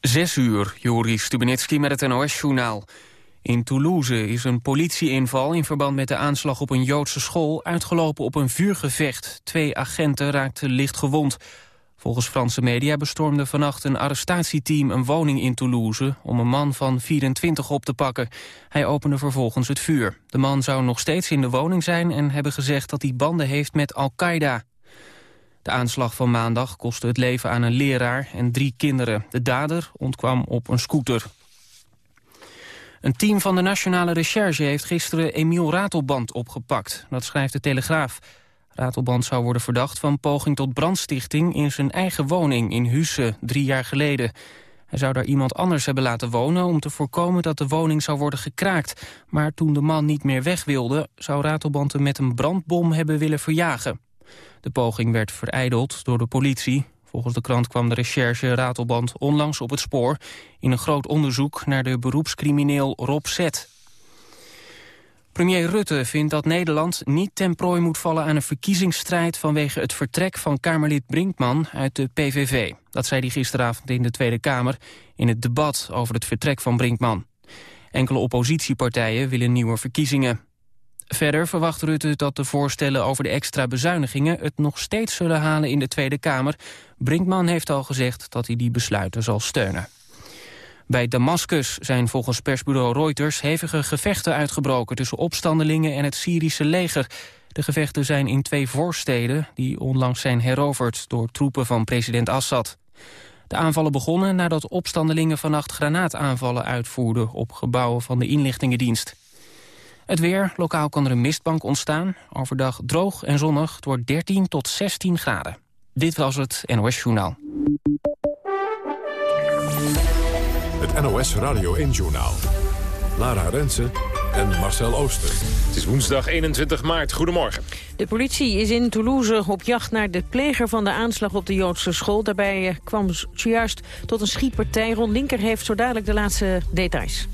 Zes uur, Joris Stubenitski met het NOS-journaal. In Toulouse is een politieinval in verband met de aanslag op een Joodse school... uitgelopen op een vuurgevecht. Twee agenten raakten licht gewond. Volgens Franse media bestormde vannacht een arrestatieteam een woning in Toulouse... om een man van 24 op te pakken. Hij opende vervolgens het vuur. De man zou nog steeds in de woning zijn en hebben gezegd dat hij banden heeft met Al-Qaeda. De aanslag van maandag kostte het leven aan een leraar en drie kinderen. De dader ontkwam op een scooter. Een team van de Nationale Recherche heeft gisteren Emiel Ratelband opgepakt. Dat schrijft de Telegraaf. Ratelband zou worden verdacht van poging tot brandstichting... in zijn eigen woning in Husse, drie jaar geleden. Hij zou daar iemand anders hebben laten wonen... om te voorkomen dat de woning zou worden gekraakt. Maar toen de man niet meer weg wilde... zou Ratelband hem met een brandbom hebben willen verjagen. De poging werd vereideld door de politie. Volgens de krant kwam de recherche Ratelband onlangs op het spoor... in een groot onderzoek naar de beroepscrimineel Rob Z. Premier Rutte vindt dat Nederland niet ten prooi moet vallen aan een verkiezingsstrijd vanwege het vertrek van Kamerlid Brinkman uit de PVV. Dat zei hij gisteravond in de Tweede Kamer in het debat over het vertrek van Brinkman. Enkele oppositiepartijen willen nieuwe verkiezingen. Verder verwacht Rutte dat de voorstellen over de extra bezuinigingen... het nog steeds zullen halen in de Tweede Kamer. Brinkman heeft al gezegd dat hij die besluiten zal steunen. Bij Damascus zijn volgens persbureau Reuters hevige gevechten uitgebroken... tussen opstandelingen en het Syrische leger. De gevechten zijn in twee voorsteden die onlangs zijn heroverd... door troepen van president Assad. De aanvallen begonnen nadat opstandelingen vannacht granaataanvallen uitvoerden... op gebouwen van de inlichtingendienst. Het weer, lokaal kan er een mistbank ontstaan. Overdag droog en zonnig, het wordt 13 tot 16 graden. Dit was het NOS Journaal. Het NOS Radio 1 Journaal. Lara Rensen en Marcel Ooster. Het is woensdag 21 maart. Goedemorgen. De politie is in Toulouse op jacht naar de pleger van de aanslag op de Joodse school. Daarbij eh, kwam zojuist tot een schietpartij. Ron Linker heeft zo dadelijk de laatste details.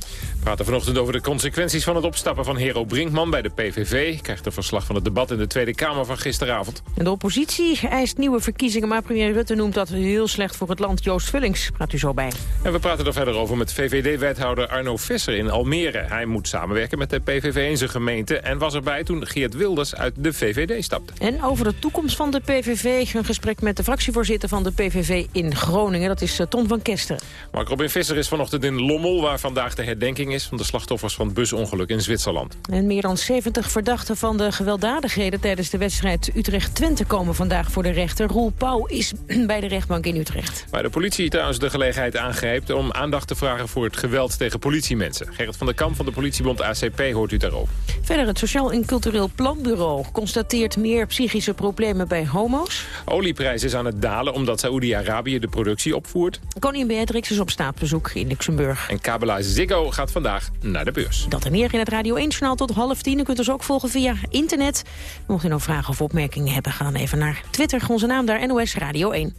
We praten vanochtend over de consequenties van het opstappen van Hero Brinkman bij de PVV. Krijgt een verslag van het debat in de Tweede Kamer van gisteravond. En de oppositie eist nieuwe verkiezingen, maar premier Rutte noemt dat heel slecht voor het land. Joost Vullings praat u zo bij. En we praten er verder over met VVD-wethouder Arno Visser in Almere. Hij moet samenwerken met de PVV in zijn gemeente en was erbij toen Geert Wilders uit de VVD stapte. En over de toekomst van de PVV, een gesprek met de fractievoorzitter van de PVV in Groningen. Dat is eh, Ton van Kester. Mark Robin Visser is vanochtend in Lommel, waar vandaag de herdenking is van de slachtoffers van het busongeluk in Zwitserland. En meer dan 70 verdachten van de gewelddadigheden tijdens de wedstrijd Utrecht-Twente komen vandaag voor de rechter. Roel Pauw is bij de rechtbank in Utrecht. Waar de politie trouwens de gelegenheid aangrijpt om aandacht te vragen voor het geweld tegen politiemensen. Gerrit van der Kamp van de politiebond ACP hoort u daarover. Verder het Sociaal en Cultureel Planbureau constateert meer psychische problemen bij homo's. Olieprijs is aan het dalen omdat Saoedi-Arabië de productie opvoert. Koningin Beatrix is op staatsbezoek in Luxemburg. En kabelaar Ziggo gaat vandaag naar de beurs. Dat en meer in het Radio 1-journaal tot half tien. U kunt ons ook volgen via internet. Mocht u nou vragen of opmerkingen hebben, ga dan even naar Twitter. Onze naam daar, NOS Radio 1.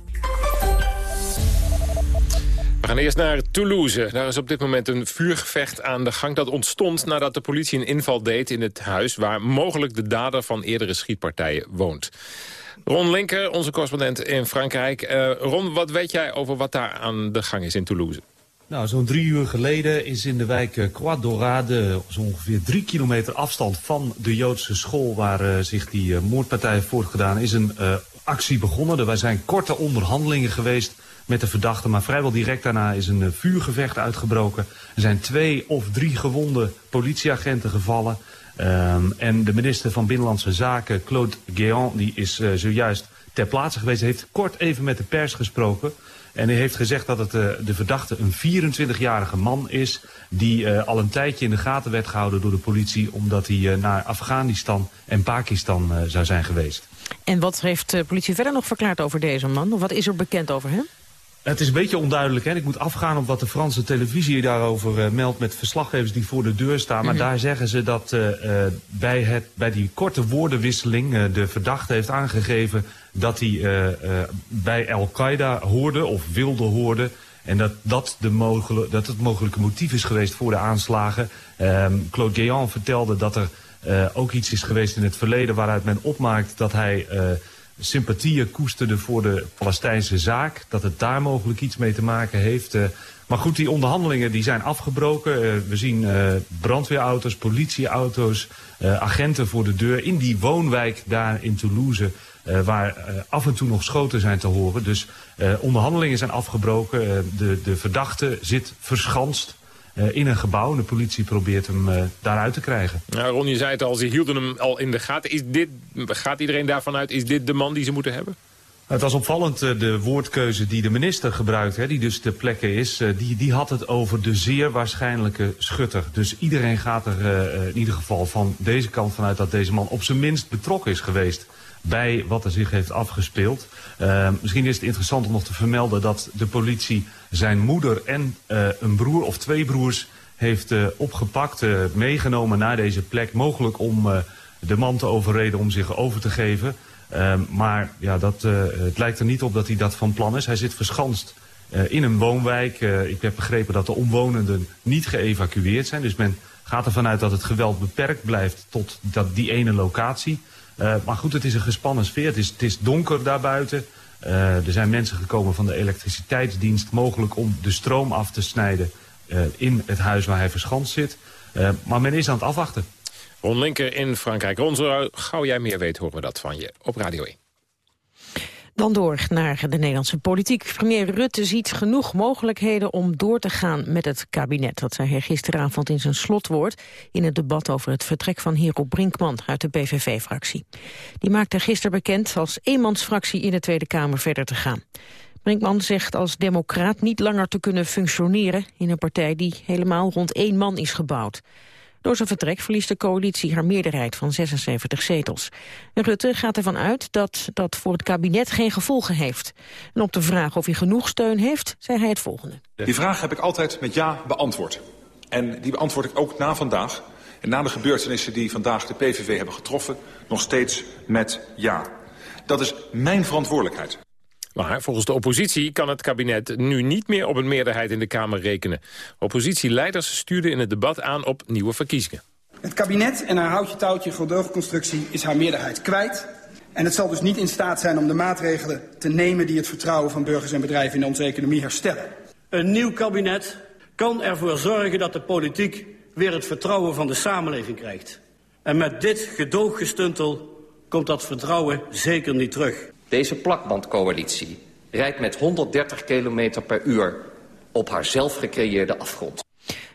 We gaan eerst naar Toulouse. Daar is op dit moment een vuurgevecht aan de gang. Dat ontstond nadat de politie een inval deed in het huis... waar mogelijk de dader van eerdere schietpartijen woont. Ron Linker, onze correspondent in Frankrijk. Uh, Ron, wat weet jij over wat daar aan de gang is in Toulouse? Nou, zo'n drie uur geleden is in de wijk eh, Croix Dorade, zo ongeveer drie kilometer afstand van de Joodse school waar uh, zich die uh, moordpartij heeft voortgedaan, is een actie begonnen. Er zijn korte onderhandelingen geweest met de verdachte, maar vrijwel direct daarna is een vuurgevecht uitgebroken. Er zijn twee of drie gewonde politieagenten gevallen. Um, en de minister van Binnenlandse Zaken, Claude Guéant, die is zojuist ter plaatse geweest, heeft kort even met de pers gesproken. En hij heeft gezegd dat het, uh, de verdachte een 24-jarige man is... die uh, al een tijdje in de gaten werd gehouden door de politie... omdat hij uh, naar Afghanistan en Pakistan zou zijn geweest. En wat heeft de politie verder nog verklaard over deze man? Of wat is er bekend over hem? Het is een beetje onduidelijk. Hè? Ik moet afgaan op wat de Franse televisie daarover meldt... met verslaggevers die voor de deur staan. Maar mm -hmm. daar zeggen ze dat bij, het, bij die korte woordenwisseling... de verdachte heeft aangegeven dat hij bij Al-Qaeda hoorde of wilde hoorden... En dat dat, de mogelijk, dat het mogelijke motief is geweest voor de aanslagen. Um, Claude Guéant vertelde dat er ook iets is geweest in het verleden... waaruit men opmaakt dat hij sympathieën koesterde voor de Palestijnse zaak. Dat het daar mogelijk iets mee te maken heeft. maar goed, die onderhandelingen die zijn afgebroken. we zien brandweerauto's, politieauto's, agenten voor de deur in die woonwijk daar in Toulouse. Waar af en toe nog schoten zijn te horen. Dus onderhandelingen zijn afgebroken. de, de verdachte zit verschanst eh, in een gebouw. De politie probeert hem daaruit te krijgen. Nou, Ron, je zei het al, ze hielden hem al in de gaten. Is dit, gaat iedereen daarvan uit, is dit de man die ze moeten hebben? Het was opvallend, eh, de woordkeuze die de minister gebruikt, hè, die dus ter plekke is, die, die had het over de zeer waarschijnlijke schutter. Dus iedereen gaat er in ieder geval van deze kant vanuit dat deze man op zijn minst betrokken is geweest bij wat er zich heeft afgespeeld. Misschien is het interessant om nog te vermelden dat de politie zijn moeder en een broer of twee broers heeft opgepakt, meegenomen naar deze plek. Mogelijk om de man te overreden om zich over te geven. Ehm, maar ja, dat, het lijkt er niet op dat hij dat van plan is. Hij zit verschanst in een woonwijk. ik heb begrepen dat de omwonenden niet geëvacueerd zijn. Dus men gaat ervan uit dat het geweld beperkt blijft tot dat, die ene locatie. Maar goed, het is een gespannen sfeer. Het is, het is donker daarbuiten. Uh, er zijn mensen gekomen van de elektriciteitsdienst... mogelijk om de stroom af te snijden in het huis waar hij verschanst zit. maar men is aan het afwachten. Ron Linker in Frankrijk. Ron, gauw jij meer weet, horen we dat van je op Radio 1. Dan door naar de Nederlandse politiek. Premier Rutte ziet genoeg mogelijkheden om door te gaan met het kabinet. Dat zei hij gisteravond in zijn slotwoord in het debat over het vertrek van Hero Brinkman uit de PVV-fractie. Die maakte gisteren bekend als eenmansfractie in de Tweede Kamer verder te gaan. Brinkman zegt als democraat niet langer te kunnen functioneren in een partij die helemaal rond één man is gebouwd. Door zijn vertrek verliest de coalitie haar meerderheid van 76 zetels. Rutte gaat ervan uit dat dat voor het kabinet geen gevolgen heeft. En op de vraag of hij genoeg steun heeft, zei hij het volgende. Die vraag heb ik altijd met ja beantwoord. En die beantwoord ik ook na vandaag. En na de gebeurtenissen die vandaag de PVV hebben getroffen... nog steeds met ja. Dat is mijn verantwoordelijkheid. Maar volgens de oppositie kan het kabinet nu niet meer op een meerderheid in de Kamer rekenen. Oppositieleiders stuurden in het debat aan op nieuwe verkiezingen. Het kabinet en haar houtje-touwtje gedoogconstructie is haar meerderheid kwijt. En het zal dus niet in staat zijn om de maatregelen te nemen... die het vertrouwen van burgers en bedrijven in onze economie herstellen. Een nieuw kabinet kan ervoor zorgen dat de politiek weer het vertrouwen van de samenleving krijgt. En met dit gedooggestuntel komt dat vertrouwen zeker niet terug. Deze plakbandcoalitie rijdt met 130 km per uur op haar zelf gecreëerde afgrond.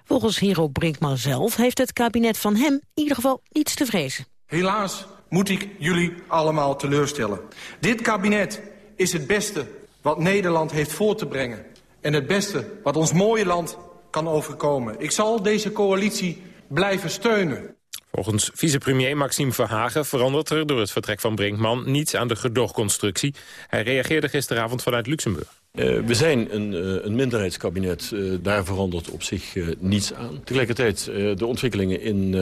Volgens Hero Brinkman zelf heeft het kabinet van hem in ieder geval niets te vrezen. Helaas moet ik jullie allemaal teleurstellen. Dit kabinet is het beste wat Nederland heeft voor te brengen. En het beste wat ons mooie land kan overkomen. Ik zal deze coalitie blijven steunen. Volgens vicepremier Maxime Verhagen verandert er door het vertrek van Brinkman niets aan de gedoogconstructie. Hij reageerde gisteravond vanuit Luxemburg. Uh, we zijn een, uh, een minderheidskabinet, uh, daar verandert op zich niets aan. Tegelijkertijd, de ontwikkelingen in,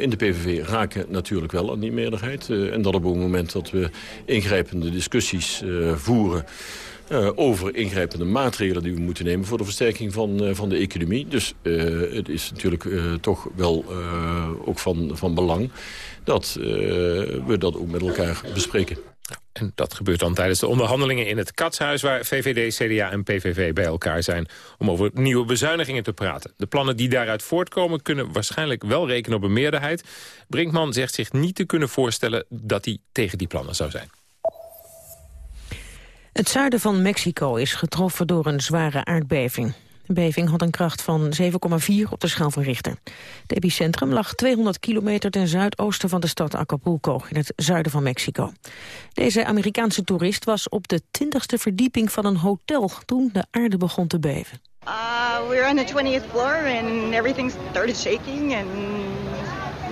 in de PVV raken natuurlijk wel aan die meerderheid. en dat op het moment dat we ingrijpende discussies voeren... Uh, over ingrijpende maatregelen die we moeten nemen... voor de versterking van, uh, van de economie. Dus uh, het is natuurlijk toch wel ook van, van belang... dat we dat ook met elkaar bespreken. En dat gebeurt dan tijdens de onderhandelingen in het Katshuis... waar VVD, CDA en PVV bij elkaar zijn... om over nieuwe bezuinigingen te praten. De plannen die daaruit voortkomen kunnen waarschijnlijk wel rekenen op een meerderheid. Brinkman zegt zich niet te kunnen voorstellen dat hij tegen die plannen zou zijn. Het zuiden van Mexico is getroffen door een zware aardbeving. De beving had een kracht van 7,4 op de schaal van Richter. Het epicentrum lag 200 kilometer ten zuidoosten van de stad Acapulco... in het zuiden van Mexico. Deze Amerikaanse toerist was op de 20ste verdieping van een hotel... toen de aarde begon te beven. Uh, we were on the 20th floor and everything started shaking... and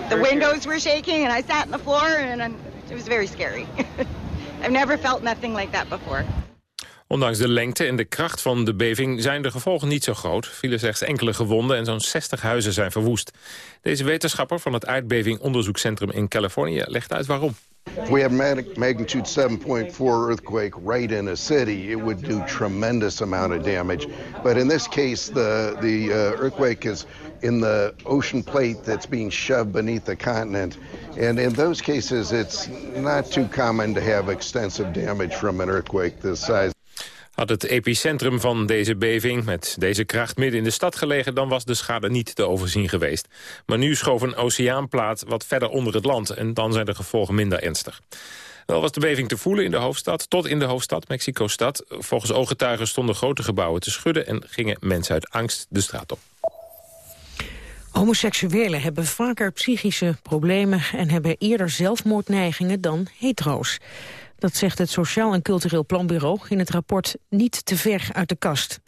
the windows were shaking and I sat on the floor and it was very scary. I've never felt nothing like that before. Ondanks de lengte en de kracht van de beving zijn de gevolgen niet zo groot. Vielen slechts enkele gewonden en zo'n 60 huizen zijn verwoest. Deze wetenschapper van het aardbeving onderzoekscentrum in Californië legt uit waarom. We have magnitude 7.4 earthquake right in a city, it would do tremendous amount of damage. But in this case, the the uh, earthquake is in the ocean plate that's being shoved beneath the continent. And in those cases, it's not too common to have extensive damage from an earthquake this size. Had het epicentrum van deze beving met deze kracht midden in de stad gelegen... dan was de schade niet te overzien geweest. Maar nu schoof een oceaanplaat wat verder onder het land... en dan zijn de gevolgen minder ernstig. Wel was de beving te voelen in de hoofdstad, tot in de hoofdstad, Mexico-stad. Volgens ooggetuigen stonden grote gebouwen te schudden... en gingen mensen uit angst de straat op. Homoseksuelen hebben vaker psychische problemen... en hebben eerder zelfmoordneigingen dan hetero's. Dat zegt het Sociaal en Cultureel Planbureau in het rapport Niet te ver uit de kast.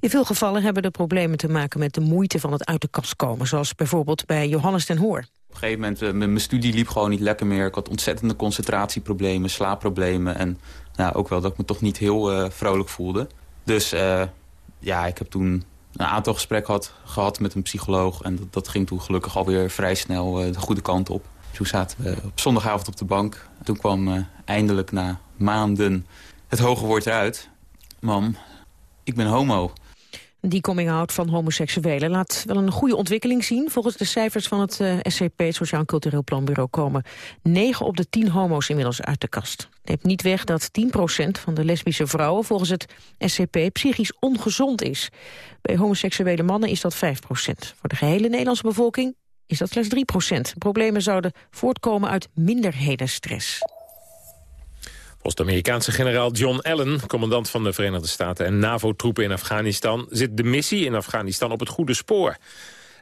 In veel gevallen hebben de problemen te maken met de moeite van het uit de kast komen. Zoals bijvoorbeeld bij Johannes ten Hoor. Op een gegeven moment, uh, mijn studie liep gewoon niet lekker meer. Ik had ontzettende concentratieproblemen, slaapproblemen. En nou, ook wel dat ik me toch niet heel uh, vrolijk voelde. Dus uh, ja, ik heb toen een aantal gesprekken had, gehad met een psycholoog. En dat, dat ging toen gelukkig alweer vrij snel de goede kant op. Toen zaten we op zondagavond op de bank. Toen kwam uh, eindelijk na maanden het hoge woord eruit. Mam, ik ben homo. Die coming-out van homoseksuelen laat wel een goede ontwikkeling zien. Volgens de cijfers van het uh, SCP, het Sociaal Cultureel Planbureau... komen 9 op de 10 homo's inmiddels uit de kast. Neemt niet weg dat 10% van de lesbische vrouwen... volgens het SCP psychisch ongezond is. Bij homoseksuele mannen is dat 5% Voor de gehele Nederlandse bevolking is dat slechts 3% Problemen zouden voortkomen uit minderhedenstress. Volgens Amerikaanse generaal John Allen, commandant van de Verenigde Staten en NAVO-troepen in Afghanistan, zit de missie in Afghanistan op het goede spoor.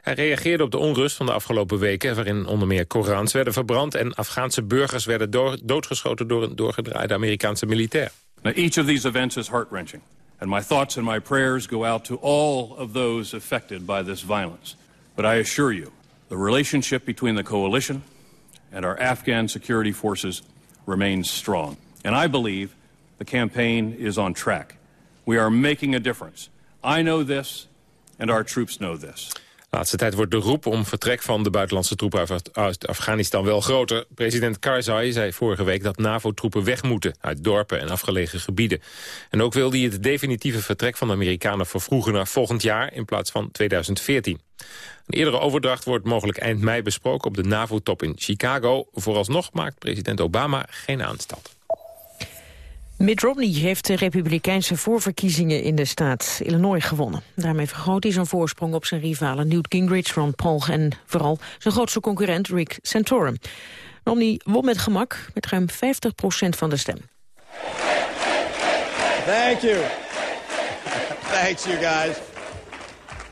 Hij reageerde op de onrust van de afgelopen weken... waarin onder meer Korans werden verbrand... en Afghaanse burgers werden doodgeschoten door een doorgedraaide Amerikaanse militair. Now, each of these events is heart-wrenching. And my thoughts and my prayers go out to all of those affected by this violence. But I assure you, The relationship between the coalition and our Afghan security forces remains strong. And I believe the campaign is on track. We are making a difference. I know this, and our troops know this. laatste tijd wordt de roep om vertrek van de buitenlandse troepen uit Afghanistan wel groter. President Karzai zei vorige week dat NAVO-troepen weg moeten uit dorpen en afgelegen gebieden. En ook wil hij het definitieve vertrek van de Amerikanen vervroegen naar volgend jaar in plaats van 2014. Een eerdere overdracht wordt mogelijk eind mei besproken op de NAVO-top in Chicago. Vooralsnog maakt president Obama geen aanstalt. Mitt Romney heeft de republikeinse voorverkiezingen in de staat Illinois gewonnen. Daarmee vergroot hij zijn voorsprong op zijn rivalen Newt Gingrich, Ron Paul en vooral zijn grootste concurrent Rick Santorum. Romney won met gemak met ruim 50% van de stem. Thank you. Thanks you guys.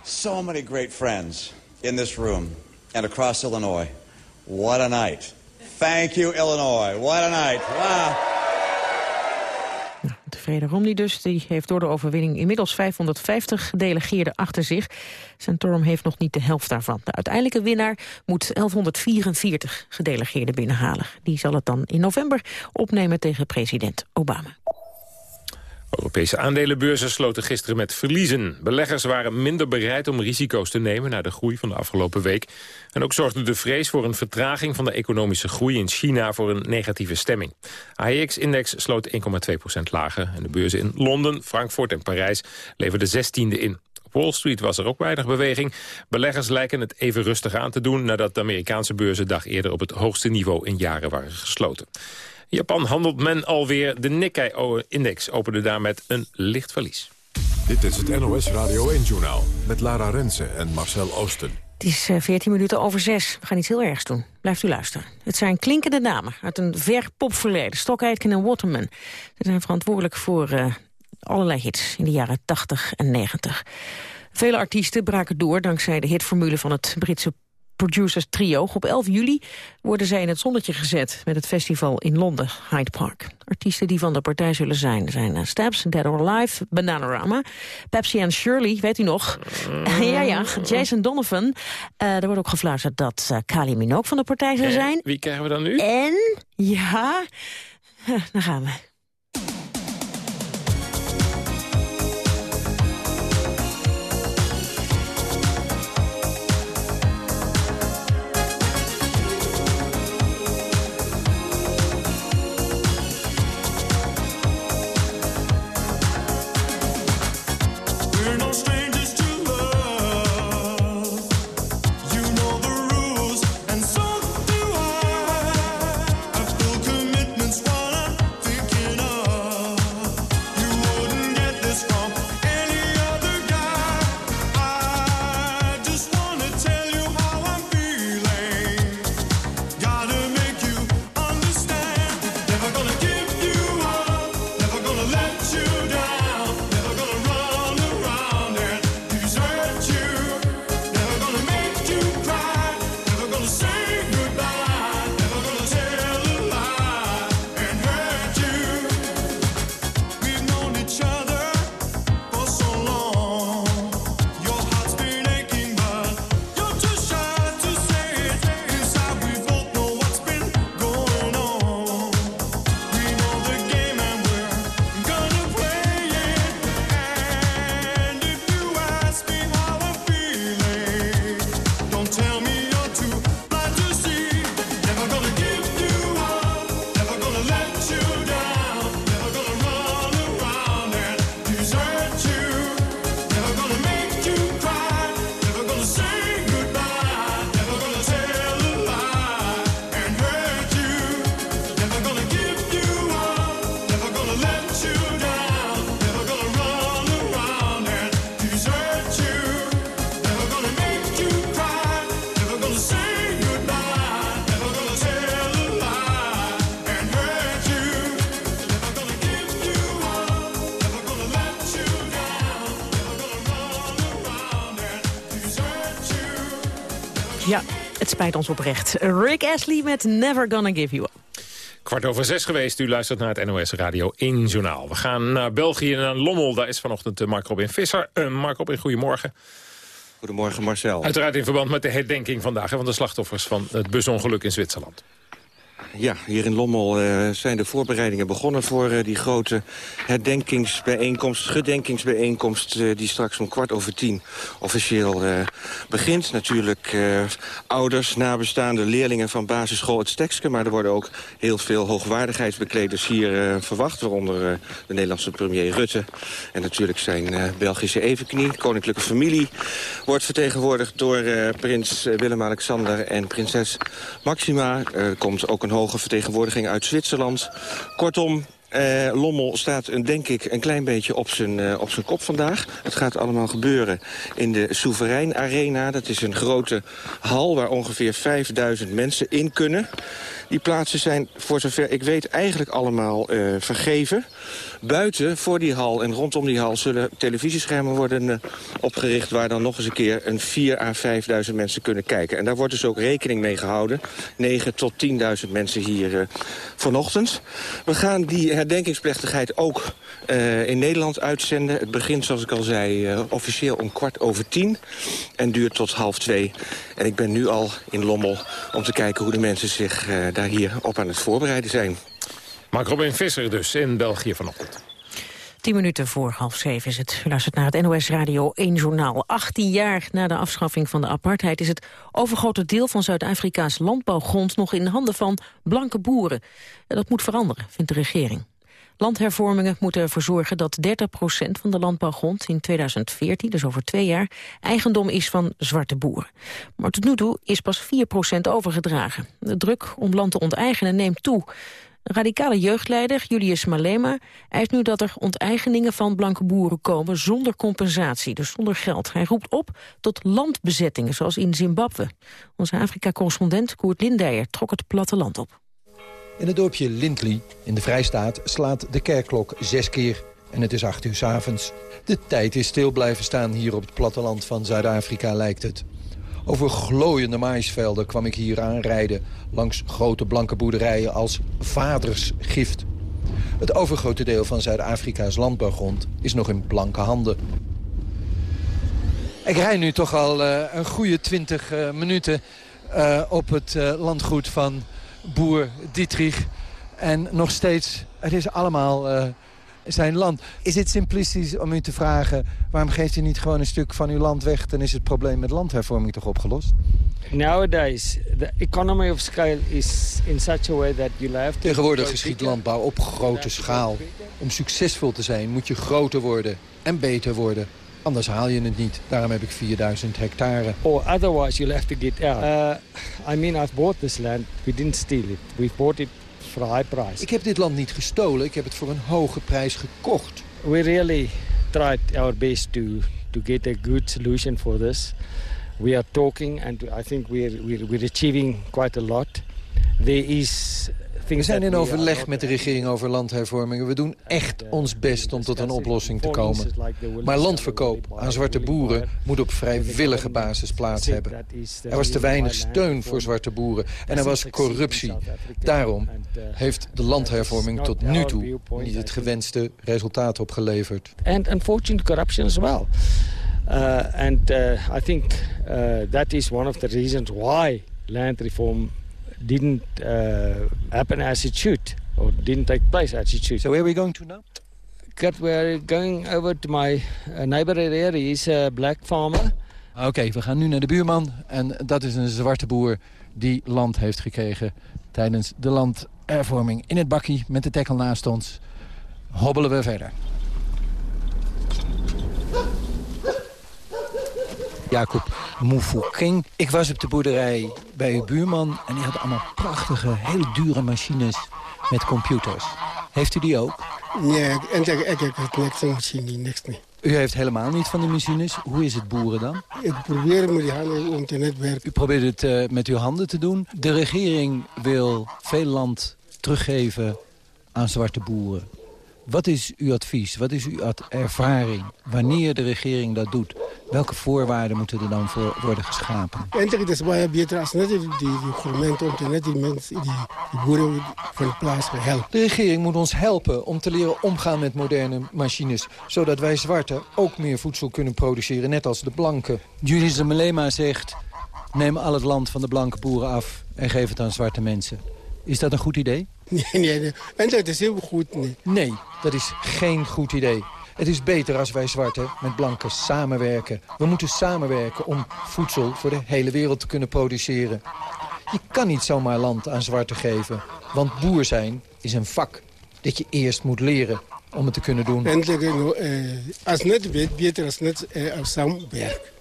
So many great friends in this room and across Illinois. What a night. Thank you, Illinois. What a night. Wow. Tevreden Romney dus, die heeft door de overwinning inmiddels 550 gedelegeerden achter zich. Santorum heeft nog niet de helft daarvan. De uiteindelijke winnaar moet 1144 gedelegeerden binnenhalen. Die zal het dan in november opnemen tegen president Obama. Europese aandelenbeurzen sloten gisteren met verliezen. Beleggers waren minder bereid om risico's te nemen... na de groei van de afgelopen week. En ook zorgde de vrees voor een vertraging van de economische groei in China... voor een negatieve stemming. AEX-index sloot 1,2% lager. En de beurzen in Londen, Frankfurt en Parijs leverden 16e in. Op Wall Street was er ook weinig beweging. Beleggers lijken het even rustig aan te doen... nadat de Amerikaanse beurzen dag eerder op het hoogste niveau in jaren waren gesloten. Japan handelt men alweer. De Nikkei-index opende daar met een licht verlies. Dit is het NOS Radio 1-journaal met Lara Rensen en Marcel Oosten. Het is 14 eh, minuten over 6. We gaan iets heel ergs doen. Blijft u luisteren. Het zijn klinkende namen uit een ver popverleden. Stock Aitken en Waterman. Ze zijn verantwoordelijk voor uh, allerlei hits in de jaren 80 en 90. Vele artiesten braken door dankzij de hitformule van het Britse Producers Trio. Op 11 juli worden zij in het zonnetje gezet met het festival in Londen, Hyde Park. Artiesten die van de partij zullen zijn zijn Stabs, Dead or Alive, Bananarama, Pepsi en Shirley, weet u nog? ja, ja, Jason Donovan. Uh, er wordt ook gefluisterd dat uh, Kali Minogue van de partij zal zijn. wie krijgen we dan nu? En, ja, daar gaan we. Spijt ons oprecht. Rick Astley met Never Gonna Give You Up. Kwart over zes geweest, u luistert naar het NOS Radio 1 Journaal. We gaan naar België, naar Lommel. Daar is vanochtend eh, Mark Robin Visser. Uh, Mark Robin, goedemorgen. Goedemorgen Marcel. Uiteraard in verband met de herdenking vandaag van de slachtoffers van het busongeluk in Zwitserland. Ja, hier in Lommel uh, zijn de voorbereidingen begonnen voor uh, die grote herdenkingsbijeenkomst, gedenkingsbijeenkomst, uh, die straks om kwart over tien officieel begint. Natuurlijk ouders, nabestaande leerlingen van basisschool Het Stekske, maar er worden ook heel veel hoogwaardigheidsbekleders hier verwacht, waaronder de Nederlandse premier Rutte. En natuurlijk zijn Belgische evenknie, koninklijke familie, wordt vertegenwoordigd door prins Willem-Alexander en prinses Maxima. Er komt ook een hoge vertegenwoordiging uit Zwitserland. Kortom, eh, Lommel staat, een, denk ik, een klein beetje op zijn, uh, op zijn kop vandaag. Het gaat allemaal gebeuren in de Soeverein Arena. Dat is een grote hal waar ongeveer 5000 mensen in kunnen. Die plaatsen zijn, voor zover ik weet, eigenlijk allemaal uh, vergeven. Buiten, voor die hal en rondom die hal... zullen televisieschermen worden uh, opgericht... waar dan nog eens een keer een 4 à 5.000 mensen kunnen kijken. En daar wordt dus ook rekening mee gehouden. 9 tot 10.000 mensen hier uh, vanochtend. We gaan die herdenkingsplechtigheid ook in Nederland uitzenden. Het begint, zoals ik al zei, officieel om kwart over tien. En duurt tot half twee. En ik ben nu al in Lommel om te kijken hoe de mensen zich daar hier op aan het voorbereiden zijn. Mark Robin Visser dus in België vanochtend. Tien minuten voor half zeven is het. U luistert naar het NOS Radio 1 Journaal. 18 jaar na de afschaffing van de apartheid... is het overgrote deel van Zuid-Afrika's landbouwgrond... nog in handen van blanke boeren. En dat moet veranderen, vindt de regering. Landhervormingen moeten ervoor zorgen dat 30% van de landbouwgrond in 2014, dus over twee jaar, eigendom is van zwarte boeren. Maar tot nu toe is pas 4% overgedragen. De druk om land te onteigenen neemt toe. Radicale jeugdleider Julius Malema eist nu dat er onteigeningen van blanke boeren komen zonder compensatie, dus zonder geld. Hij roept op tot landbezettingen, zoals in Zimbabwe. Onze Afrika-correspondent Koert Lindijer trok het platteland op. In het dorpje Lindley in de Vrijstaat slaat de kerkklok zes keer en het is acht uur s avonds. De tijd is stil blijven staan hier op het platteland van Zuid-Afrika lijkt het. Over glooiende maïsvelden kwam ik hier aanrijden... langs grote blanke boerderijen als vadersgift. Het overgrote deel van Zuid-Afrika's landbouwgrond is nog in blanke handen. Ik rij nu toch al uh, een goede 20 uh, minuten uh, op het landgoed van boer Dietrich. En nog steeds, het is allemaal zijn land. Is het simplistisch om u te vragen... waarom geeft u niet gewoon een stuk van uw land weg... dan is het probleem met landhervorming toch opgelost? Nowadays, the economy of scale is in such a way that you have to... Tegenwoordig geschiet landbouw op grote schaal. Om succesvol te zijn moet je groter worden en beter worden. Anders haal je het niet. Daarom heb ik 4000 hectare. Or otherwise you'll have to get out. Uh, I mean, I've bought this land. We didn't steal it. We bought it for a high price. Ik heb dit land niet gestolen. Ik heb het voor een hoge prijs gekocht. We really tried our best to to get a good solution for this. We are talking and I think we're we're, we're achieving quite a lot. There is we zijn in overleg met de regering over landhervormingen. We doen echt ons best om tot een oplossing te komen. Maar landverkoop aan zwarte boeren moet op vrijwillige basis plaats hebben. Er was te weinig steun voor zwarte boeren en er was corruptie. Daarom heeft de landhervorming tot nu toe niet het gewenste resultaat opgeleverd. And unfortunate corruption as well. Uh, and uh, I think uh, that is one of the reasons why land reform didn't uh, happen as it should, or didn't take place as it should. So where are we going to now? Cut, we're going over to my uh, neighbor area. He's a black farmer. Oké, okay, we gaan nu naar de buurman. En dat is een zwarte boer die land heeft gekregen tijdens de landervorming. In het bakkie met de tekkel naast ons hobbelen we verder. Jacob Moufouking. Ik was op de boerderij bij uw buurman en die had allemaal prachtige, hele dure machines met computers. Heeft u die ook? Nee, ik, ik, heb niks van machine, niks niet. U heeft helemaal niet van die machines. Hoe is het boeren dan? Ik probeer met die handen om te netwerken. U probeert het uh, met uw handen te doen. De regering wil veel land teruggeven aan zwarte boeren. Wat is uw advies? Wat is uw ervaring? Wanneer de regering dat doet, Welke voorwaarden moeten er dan voor worden geschapen? En het is wel beter als net die, die gemeente om te net die mensen, die, boeren van de plaats helpen. De regering moet ons helpen om te leren omgaan met moderne machines... zodat wij zwarte ook meer voedsel kunnen produceren, net als de blanken. Julius de Malema zegt... neem al het land van de blanke boeren af en geef het aan zwarte mensen. Is dat een goed idee? Nee, nee, nee. En dat is heel goed. Nee. nee, dat is geen goed idee. Het is beter als wij zwarte met blanken samenwerken. We moeten samenwerken om voedsel voor de hele wereld te kunnen produceren. Je kan niet zomaar land aan zwarte geven. Want boer zijn is een vak dat je eerst moet leren om het te kunnen doen. En uh, als net weet, beter als net uh, samenwerken.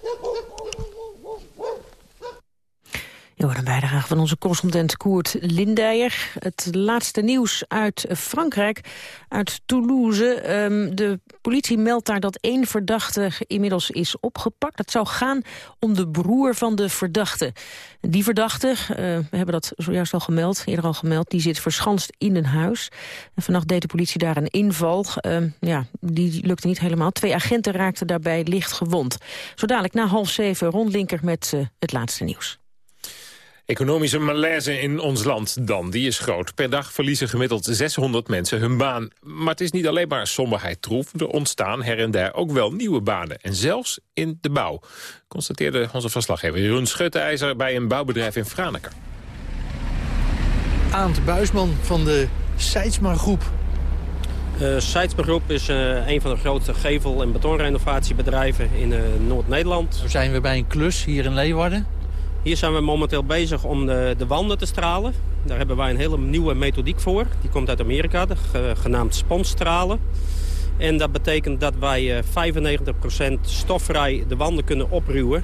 Hoort een bijdrage van onze correspondent Koert Lindijer. Het laatste nieuws uit Frankrijk, uit Toulouse. Um, de politie meldt daar dat één verdachte inmiddels is opgepakt. Het zou gaan om de broer van de verdachte. Die verdachte, uh, we hebben dat zojuist al gemeld, eerder al gemeld... die zit verschanst in een huis. En vannacht deed de politie daar een inval. Uh, ja, die lukte niet helemaal. Twee agenten raakten daarbij licht gewond. Zo dadelijk na half zeven rondlinker met uh, het laatste nieuws. Economische malaise in ons land dan, die is groot. Per dag verliezen gemiddeld 600 mensen hun baan. Maar het is niet alleen maar somberheid troef. Er ontstaan her en daar ook wel nieuwe banen. En zelfs in de bouw. Constateerde onze verslaggever Jeroen Schutteijzer bij een bouwbedrijf in Franeker. Aant Buisman van de Seidsma Groep. Uh, Seidsma Groep is uh, een van de grootste gevel- en betonrenovatiebedrijven in uh, Noord-Nederland. Zo zijn we bij een klus hier in Leeuwarden. Hier zijn we momenteel bezig om de, de, wanden te stralen. Daar hebben wij een hele nieuwe methodiek voor. Die komt uit Amerika, de, genaamd sponsstralen. En dat betekent dat wij 95% stofvrij de wanden kunnen opruwen.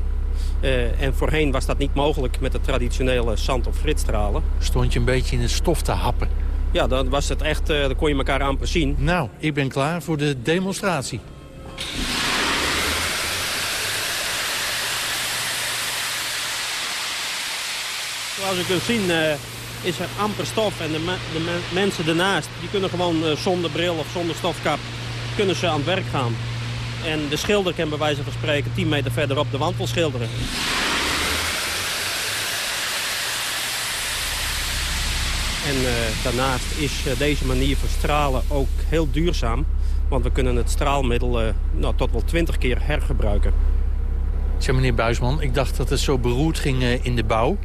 Uh, en voorheen was dat niet mogelijk met de traditionele zand- of fritstralen. Stond je een beetje in de stof te happen? Ja, dan was het echt, uh, dan kon je elkaar amper zien. Nou, ik ben klaar voor de demonstratie. Zoals u kunt zien uh, is er amper stof en de, de mensen ernaast die kunnen gewoon uh, zonder bril of zonder stofkap kunnen ze aan het werk gaan. En de schilder kan bij wijze van spreken 10 meter verderop de wand schilderen. En uh, daarnaast is deze manier van stralen ook heel duurzaam. Want we kunnen het straalmiddel nou, tot wel 20 keer hergebruiken. Zeg meneer Buisman, ik dacht dat het zo beroerd ging in de bouw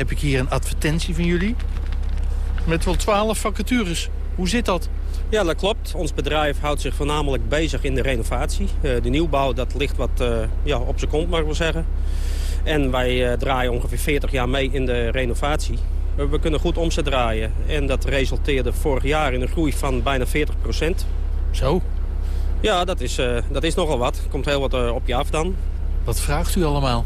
heb ik hier een advertentie van jullie. Met wel twaalf vacatures. Hoe zit dat? Ja, dat klopt. Ons bedrijf houdt zich voornamelijk bezig in de renovatie. Uh, de nieuwbouw, dat ligt wat uh, ja, op zijn kont, mag ik wel zeggen. En wij uh, draaien ongeveer 40 jaar mee in de renovatie. We kunnen goed omzet draaien. En dat resulteerde vorig jaar in een groei van bijna 40 procent. Zo? Ja, dat is, dat is nogal wat. Komt heel wat op je af dan. Wat vraagt u allemaal?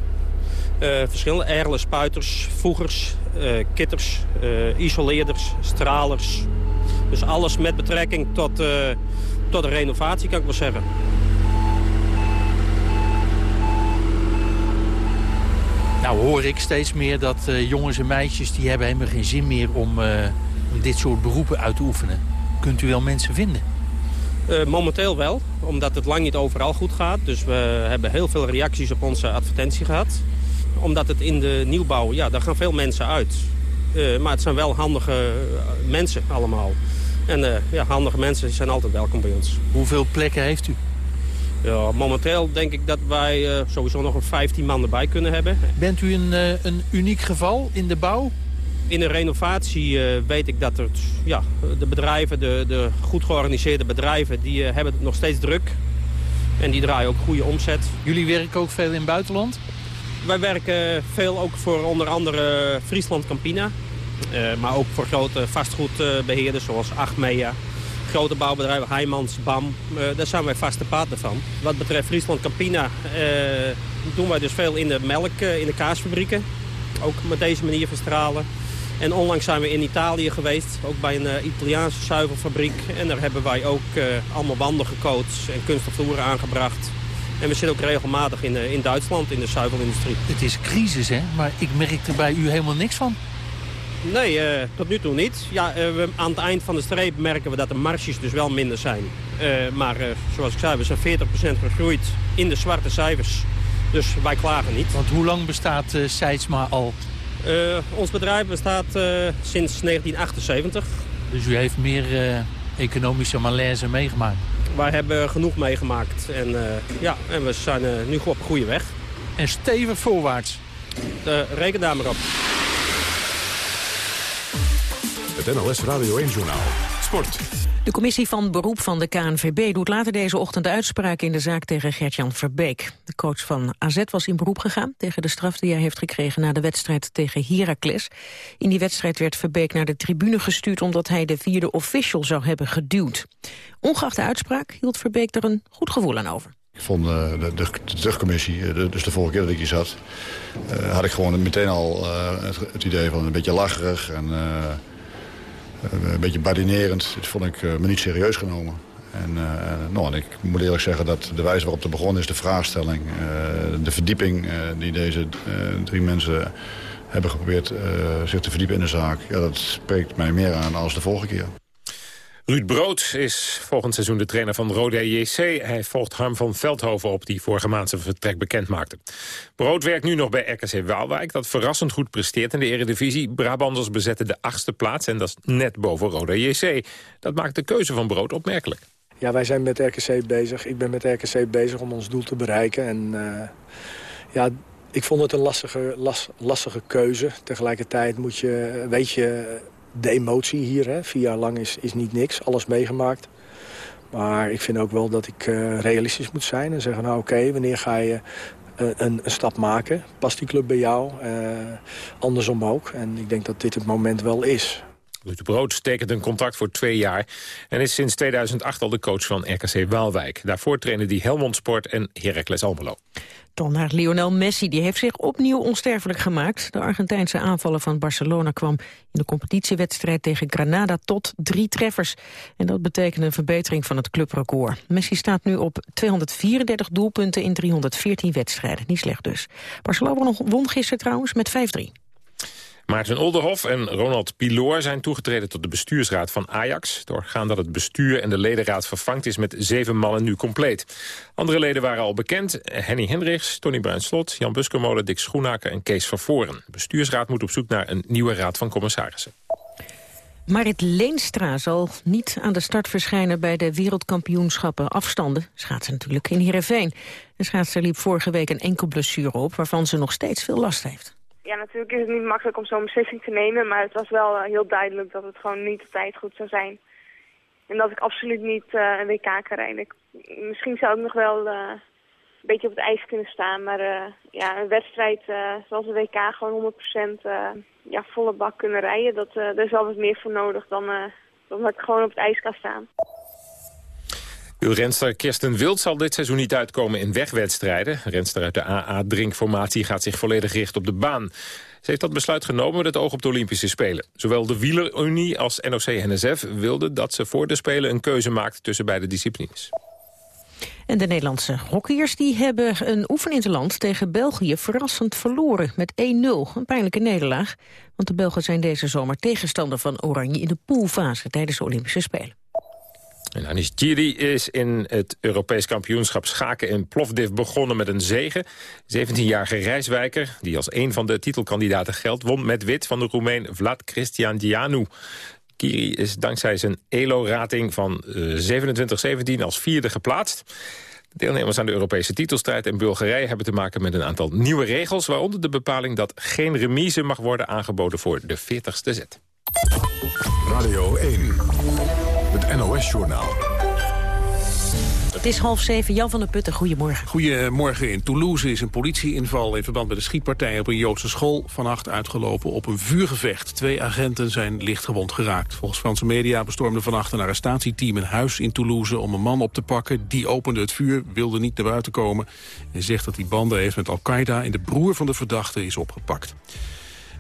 Uh, verschillende erlen, spuiters, voegers, uh, kitters, uh, isoleerders, stralers. Dus alles met betrekking tot, tot de renovatie, kan ik wel zeggen. Nou hoor ik steeds meer dat jongens en meisjes... die hebben helemaal geen zin meer om, om dit soort beroepen uit te oefenen. Kunt u wel mensen vinden? momenteel wel, omdat het lang niet overal goed gaat. Dus we hebben heel veel reacties op onze advertentie gehad omdat het in de nieuwbouw, ja, daar gaan veel mensen uit. Uh, maar het zijn wel handige uh, mensen allemaal. En uh, ja, handige mensen zijn altijd welkom bij ons. Hoeveel plekken heeft u? Ja, momenteel denk ik dat wij sowieso nog een 15 man erbij kunnen hebben. Bent u een, een uniek geval in de bouw? In de renovatie weet ik dat er, ja, de bedrijven, de, de goed georganiseerde bedrijven... die hebben het nog steeds druk. En die draaien ook goede omzet. Jullie werken ook veel in het buitenland? Wij werken veel ook voor onder andere Friesland Campina. Uh, maar ook voor grote vastgoedbeheerders zoals Achmea. Grote bouwbedrijven, Heijmans, BAM. Uh, daar zijn wij vaste partner van. Wat betreft Friesland Campina uh, doen wij dus veel in de melk, in de kaasfabrieken. Ook met deze manier van stralen. En onlangs zijn we in Italië geweest, ook bij een Italiaanse zuivelfabriek. En daar hebben wij ook allemaal wanden gecoacht en kunststof aangebracht. En we zitten ook regelmatig in, in Duitsland, in de zuivelindustrie. Het is crisis, hè? Maar ik merk er bij u helemaal niks van. Nee, uh, tot nu toe niet. Ja, uh, we, aan het eind van de streep merken we dat de marges dus wel minder zijn. Uh, maar zoals ik zei, we zijn 40% gegroeid in de zwarte cijfers. Dus wij klagen niet. Want hoe lang bestaat Seidsma al? Ons bedrijf bestaat sinds 1978. Dus u heeft meer economische malaise meegemaakt? Wij hebben genoeg meegemaakt. En, ja, en we zijn nu op goede weg. En stevig voorwaarts? reken daar maar op. Het NOS Radio 1 Journaal. Sport. De commissie van beroep van de KNVB doet later deze ochtend uitspraak in de zaak tegen Gertjan Verbeek. De coach van AZ was in beroep gegaan tegen de straf die hij heeft gekregen na de wedstrijd tegen Heracles. In die wedstrijd werd Verbeek naar de tribune gestuurd omdat hij de vierde official zou hebben geduwd. Ongeacht de uitspraak hield Verbeek er een goed gevoel aan over. Ik vond uh, de, de, de terugcommissie, uh, dus de vorige keer dat ik hier zat, uh, had ik gewoon meteen al het, idee van een beetje lacherig en eh, een beetje badinerend. Dat vond ik eh, me niet serieus genomen. En, uh, nou, ik moet eerlijk zeggen dat de wijze waarop te begonnen is, de vraagstelling... de verdieping die deze drie mensen hebben geprobeerd zich te verdiepen in de zaak... Ja, dat spreekt mij meer aan als de vorige keer. Ruud Brood is volgend seizoen de trainer van Rode JC. Hij volgt Harm van Veldhoven op die vorige maand zijn vertrek bekend maakte. Brood werkt nu nog bij RKC Waalwijk, dat verrassend goed presteert in de eredivisie. Brabanders bezetten de achtste plaats en dat is net boven Rode JC. Dat maakt de keuze van Brood opmerkelijk. Ja, wij zijn met RKC bezig. Ik ben met RKC bezig om ons doel te bereiken. En uh, ja, ik vond het een lastige, lastige keuze. Tegelijkertijd moet je, weet je de emotie hier. Hè. Vier jaar lang is, is niet niks, alles meegemaakt. Maar ik vind ook wel dat ik uh, realistisch moet zijn en zeggen... nou oké, wanneer ga je uh, een, een, stap maken? Past die club bij jou? Uh, andersom ook. En ik denk dat dit het moment wel is. Ruud Brood tekent een contract voor twee jaar... en is sinds 2008 al de coach van RKC Waalwijk. Daarvoor trainen die Helmond Sport en Heracles Almelo. Dan naar Lionel Messi, die heeft zich opnieuw onsterfelijk gemaakt. De Argentijnse aanvaller van Barcelona kwam in de competitiewedstrijd tegen Granada tot drie treffers. En dat betekent een verbetering van het clubrecord. Messi staat nu op 234 doelpunten in 314 wedstrijden. Niet slecht dus. Barcelona won gisteren trouwens met 5-3. Maarten Olderhof en Ronald Piloor zijn toegetreden tot de bestuursraad van Ajax. Het orgaan dat het bestuur en de ledenraad vervangt is met zeven mannen nu compleet. Andere leden waren al bekend. Henny Hendricks, Tony Bruinslot, Jan Buskermolen, Dick Schoenaker en Kees Vervoren. De bestuursraad moet op zoek naar een nieuwe raad van commissarissen. Marit Leenstra zal niet aan de start verschijnen bij de wereldkampioenschappen afstanden. Schaatsen natuurlijk in Heerenveen. De schaatser liep vorige week een enkel blessure op waarvan ze nog steeds veel last heeft ja, natuurlijk is het niet makkelijk om zo'n beslissing te nemen, maar het was wel uh, heel duidelijk dat het gewoon niet op tijd goed zou zijn. En dat ik absoluut niet uh, een WK kan rijden. Misschien zou ik nog wel uh, een beetje op het ijs kunnen staan, maar ja, een wedstrijd zoals een WK gewoon 100% ja, volle bak kunnen rijden, dat, daar is wel wat meer voor nodig dan, dan dat ik gewoon op het ijs kan staan. Renster Kirsten Wild zal dit seizoen niet uitkomen in wegwedstrijden. Renster uit de AA-drinkformatie gaat zich volledig richten op de baan. Ze heeft dat besluit genomen met het oog op de Olympische Spelen. Zowel de Wielerunie als NOC-NSF wilden dat ze voor de Spelen een keuze maakt tussen beide disciplines. En de Nederlandse hockeyers die hebben een oefeninterland tegen België verrassend verloren met 1-0. Een pijnlijke nederlaag, want de Belgen zijn deze zomer tegenstander van Oranje in de poolfase tijdens de Olympische Spelen. En Anis Giri is in het Europees kampioenschap schaken in Plovdiv begonnen met een zege. 17-jarige reiswijker, die als een van de titelkandidaten geldt... won met wit van de Roemeen Vlad Cristian Dianu. Kiri is dankzij zijn ELO-rating van 27-17 eh, als vierde geplaatst. De deelnemers aan de Europese titelstrijd in Bulgarije hebben te maken met een aantal nieuwe regels... waaronder de bepaling dat geen remise mag worden aangeboden voor de 40ste zet. Radio 1 het NOS-journaal. Het is half zeven. Jan van der Putten, goedemorgen. Goedemorgen. In Toulouse is een politieinval in verband met een schietpartij op een Joodse school vannacht uitgelopen op een vuurgevecht. Twee agenten zijn lichtgewond geraakt. Volgens Franse media bestormde vannacht een arrestatieteam een huis in Toulouse om een man op te pakken. Die opende het vuur, wilde niet naar buiten komen en zegt dat hij banden heeft met Al-Qaeda en de broer van de verdachte is opgepakt.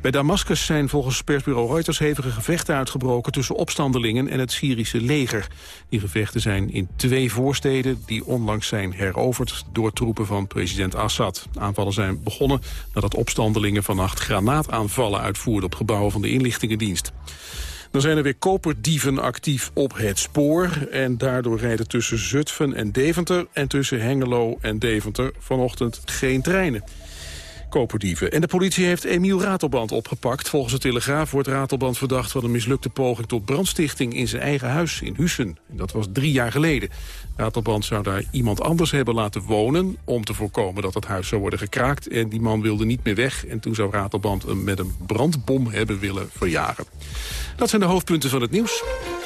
Bij Damascus zijn volgens persbureau Reuters hevige gevechten uitgebroken tussen opstandelingen en het Syrische leger. Die gevechten zijn in twee voorsteden die onlangs zijn heroverd door troepen van president Assad. Aanvallen zijn begonnen nadat opstandelingen vannacht granaataanvallen uitvoerden op gebouwen van de inlichtingendienst. Dan zijn er weer koperdieven actief op het spoor. En daardoor rijden tussen Zutphen en Deventer... en tussen Hengelo en Deventer vanochtend geen treinen koperdieven. En de politie heeft Emiel Ratelband opgepakt. Volgens de Telegraaf wordt Ratelband verdacht van een mislukte poging tot brandstichting in zijn eigen huis in Hussen. En dat was drie jaar geleden. Ratelband zou daar iemand anders hebben laten wonen om te voorkomen dat het huis zou worden gekraakt. En die man wilde niet meer weg en toen zou Ratelband hem met een brandbom hebben willen verjagen. Dat zijn de hoofdpunten van het nieuws.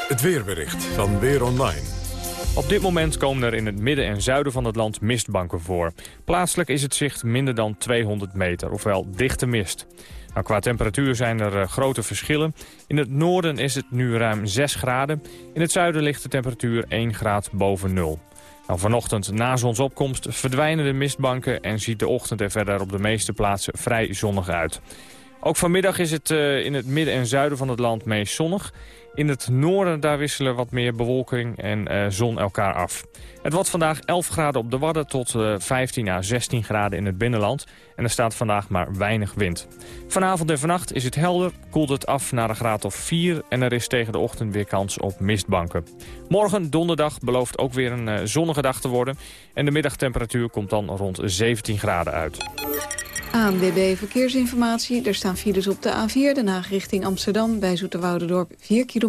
Het weerbericht van Weer Online. Op dit moment komen er in het midden en zuiden van het land mistbanken voor. Plaatselijk is het zicht minder dan 200 meter, ofwel dichte mist. Nou, qua temperatuur zijn er uh, grote verschillen. In het noorden is het nu ruim 6 graden. In het zuiden ligt de temperatuur 1 graad boven nul. Nou, vanochtend na zonsopkomst verdwijnen de mistbanken... en ziet de ochtend er verder op de meeste plaatsen vrij zonnig uit. Ook vanmiddag is het uh, in het midden en zuiden van het land meest zonnig. In het noorden daar wisselen wat meer bewolking en uh, zon elkaar af. Het wordt vandaag 11 graden op de Wadden tot uh, 15 à 16 graden in het binnenland. En er staat vandaag maar weinig wind. Vanavond en vannacht is het helder, koelt het af naar een graad of 4... en er is tegen de ochtend weer kans op mistbanken. Morgen, donderdag, belooft ook weer een uh, zonnige dag te worden. En de middagtemperatuur komt dan rond 17 graden uit. ANWB Verkeersinformatie. Er staan files op de A4 Den Haag richting Amsterdam bij Zoeterwoudendorp 4 kilometer.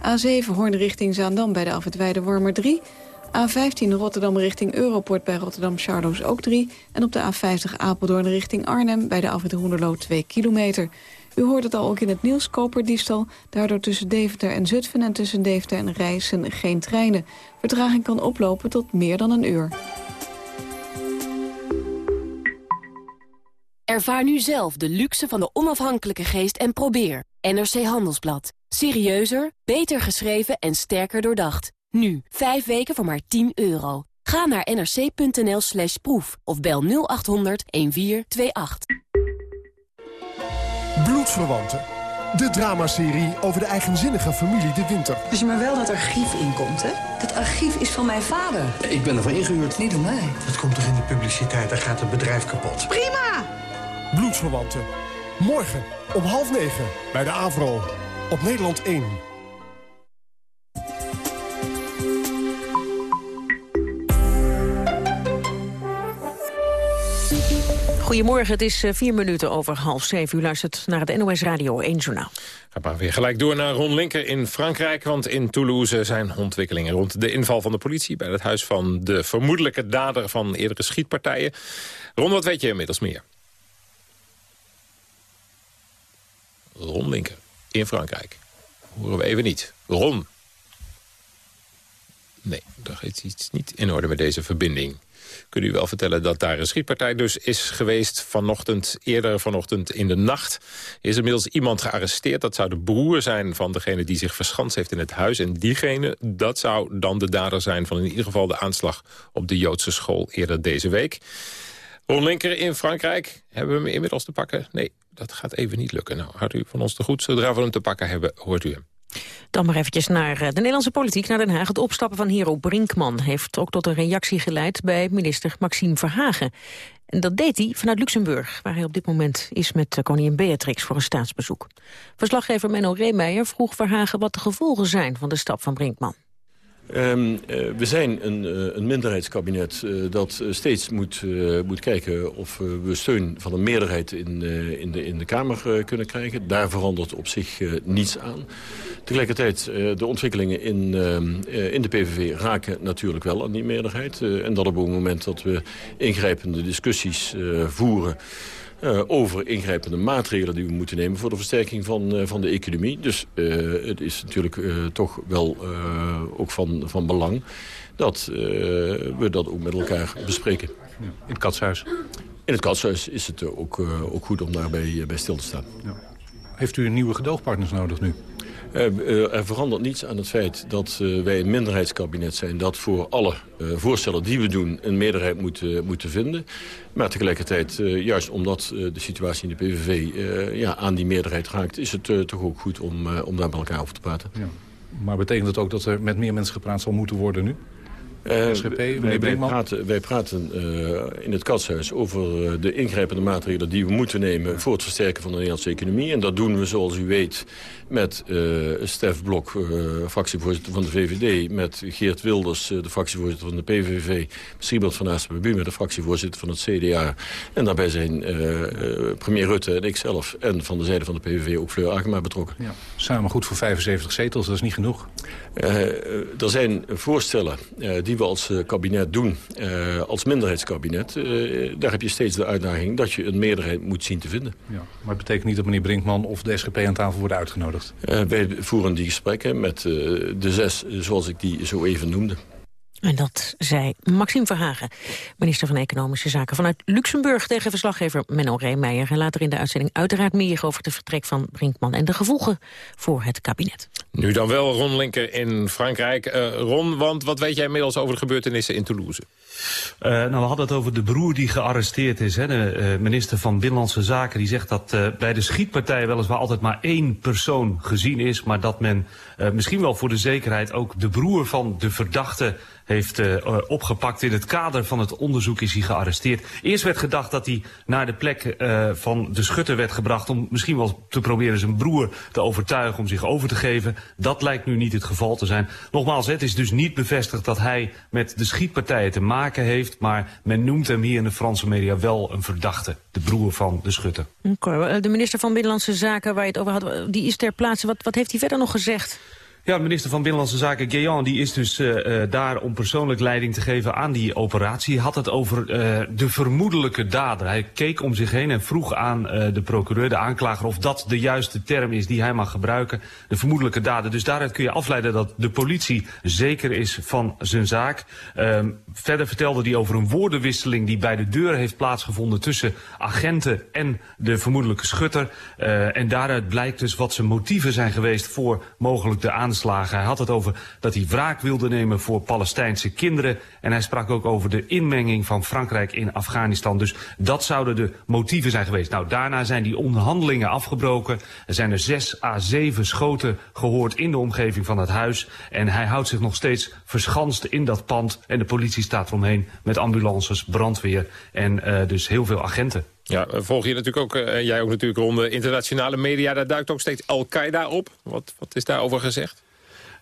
A7 Hoorn richting Zaandam bij de Afwitweide Wormer 3. A15 Rotterdam richting Europort bij Rotterdam Charloes ook 3. En op de A50 Apeldoorn richting Arnhem bij de Afwit Hoenderloo 2 kilometer. U hoort het al ook in het nieuws, koperdiefstal. Daardoor tussen Deventer en Zutphen en tussen Deventer en Rijssen geen treinen. Vertraging kan oplopen tot meer dan een uur. Ervaar nu zelf de luxe van de onafhankelijke geest en probeer. NRC Handelsblad. Serieuzer, beter geschreven en sterker doordacht. Nu, 5 weken voor maar 10 euro. Ga naar nrc.nl slash proef of bel 0800 1428. Bloedverwanten. De dramaserie over de eigenzinnige familie De Winter. Als je maar wel dat archief inkomt, hè? Dat archief is van mijn vader. Ik ben ervan ingehuurd. Niet door mij. Het komt toch in de publiciteit, dan gaat het bedrijf kapot. Prima! Bloedverwanten. Morgen om half negen bij de AVRO. Op Nederland 1. Goedemorgen, het is vier minuten over half zeven. U luistert naar het NOS Radio 1 Journaal. Ga maar weer gelijk door naar Ron Linker in Frankrijk. Want in Toulouse zijn ontwikkelingen rond de inval van de politie... bij het huis van de vermoedelijke dader van eerdere schietpartijen. Ron, wat weet je inmiddels meer? Ron Linker in Frankrijk. Horen we even niet. Ron. Nee, er is iets niet in orde met deze verbinding. Kunt u wel vertellen dat daar een schietpartij dus is geweest vanochtend, eerder vanochtend in de nacht. Is inmiddels iemand gearresteerd. Dat zou de broer zijn van degene die zich verschanst heeft in het huis. En diegene, dat zou dan de dader zijn van in ieder geval de aanslag op de Joodse school eerder deze week. Ron Linker in Frankrijk, hebben we hem inmiddels te pakken? Nee, dat gaat even niet lukken. Nou, houdt u van ons te goed. Zodra we hem te pakken hebben, hoort u hem. Dan maar eventjes naar de Nederlandse politiek, naar Den Haag. Het opstappen van Hero Brinkman heeft ook tot een reactie geleid bij minister Maxime Verhagen. En dat deed hij vanuit Luxemburg, waar hij op dit moment is met koningin Beatrix voor een staatsbezoek. Verslaggever Menno Reemeijer vroeg Verhagen wat de gevolgen zijn van de stap van Brinkman. Um, uh, we zijn een, uh, een minderheidskabinet uh, dat steeds moet, moet kijken of we steun van een meerderheid in, in, de, in de Kamer kunnen krijgen. Daar verandert op zich niets aan. Tegelijkertijd, de ontwikkelingen in, in de PVV raken natuurlijk wel aan die meerderheid. en dat op het moment dat we ingrijpende discussies voeren... Uh, over ingrijpende maatregelen die we moeten nemen... voor de versterking van, uh, van de economie. Dus uh, het is natuurlijk toch wel ook van, van belang... dat we dat ook met elkaar bespreken. In het katshuis? In het katshuis is het ook, ook goed om daarbij bij stil te staan. Ja. Heeft u nieuwe gedoogpartners nodig nu? Uh, uh, er verandert niets aan het feit dat uh, wij een minderheidskabinet zijn... dat voor alle voorstellen die we doen een meerderheid moet, moeten vinden. Maar tegelijkertijd, juist omdat de situatie in de PVV ja, aan die meerderheid raakt... is het toch ook goed om, om daar met elkaar over te praten. Ja. Maar betekent het ook dat er met meer mensen gepraat zal moeten worden nu? Uh, SGP, wij, wij, praten, wij praten uh, in het katshuis over de ingrijpende maatregelen die we moeten nemen voor het versterken van de Nederlandse economie. En dat doen we, zoals u weet, met Stef Blok, fractievoorzitter van de VVD, met Geert Wilders, de fractievoorzitter van de PVV, Siebert van Aastenbuur, de fractievoorzitter van het CDA. En daarbij zijn premier Rutte en ikzelf en van de zijde van de PVV ook Fleur Agema betrokken. Ja, samen goed voor 75 zetels, dat is niet genoeg. er zijn voorstellen die we als kabinet doen, als minderheidskabinet... daar heb je steeds de uitdaging dat je een meerderheid moet zien te vinden. Ja, maar het betekent niet dat meneer Brinkman of de SGP aan tafel worden uitgenodigd? wij voeren die gesprekken met de zes, zoals ik die zo even noemde. En dat zei Maxime Verhagen, minister van Economische Zaken vanuit Luxemburg... tegen verslaggever Menno Reemeijer. En later in de uitzending uiteraard meer over het vertrek van Brinkman... en de gevolgen voor het kabinet. Nu dan wel Ron Linker in Frankrijk. Uh, Ron, want wat weet jij inmiddels over de gebeurtenissen in Toulouse? Uh, nou, we hadden het over de broer die gearresteerd is. Hè? De uh, minister van Binnenlandse Zaken die zegt dat uh, bij de schietpartij weliswaar altijd maar één persoon gezien is. Maar dat men misschien wel voor de zekerheid ook de broer van de verdachte heeft uh, opgepakt. In het kader van het onderzoek is hij gearresteerd. Eerst werd gedacht dat hij naar de plek uh, van de schutter werd gebracht... om misschien wel te proberen zijn broer te overtuigen om zich over te geven. Dat lijkt nu niet het geval te zijn. Nogmaals, het is dus niet bevestigd dat hij met de schietpartijen te maken heeft... maar men noemt hem hier in de Franse media wel een verdachte. De broer van de schutter. De minister van Binnenlandse Zaken waar je het over had, die is ter plaatse. Wat, wat heeft hij verder nog gezegd? Ja, minister van Binnenlandse Zaken, Guéant, die is dus uh, daar om persoonlijk leiding te geven aan die operatie. Had het over uh, de vermoedelijke dader. Hij keek om zich heen en vroeg aan de procureur, de aanklager, of dat de juiste term is die hij mag gebruiken. De vermoedelijke dader. Dus daaruit kun je afleiden dat de politie zeker is van zijn zaak. Ehm, verder vertelde hij over een woordenwisseling die bij de deur heeft plaatsgevonden tussen agenten en de vermoedelijke schutter. en daaruit blijkt dus wat zijn motieven zijn geweest voor mogelijk de aanslagen. Hij had het over dat hij wraak wilde nemen voor Palestijnse kinderen. En hij sprak ook over de inmenging van Frankrijk in Afghanistan. Dus dat zouden de motieven zijn geweest. Nou, daarna zijn die onderhandelingen afgebroken. Er zijn er zes à zeven schoten gehoord in de omgeving van het huis. En hij houdt zich nog steeds verschanst in dat pand. En de politie staat eromheen met ambulances, brandweer en uh, dus heel veel agenten. Ja, volg je natuurlijk ook, uh, jij ook natuurlijk rond de internationale media. Daar duikt ook steeds Al-Qaeda op. Wat, wat is daarover gezegd?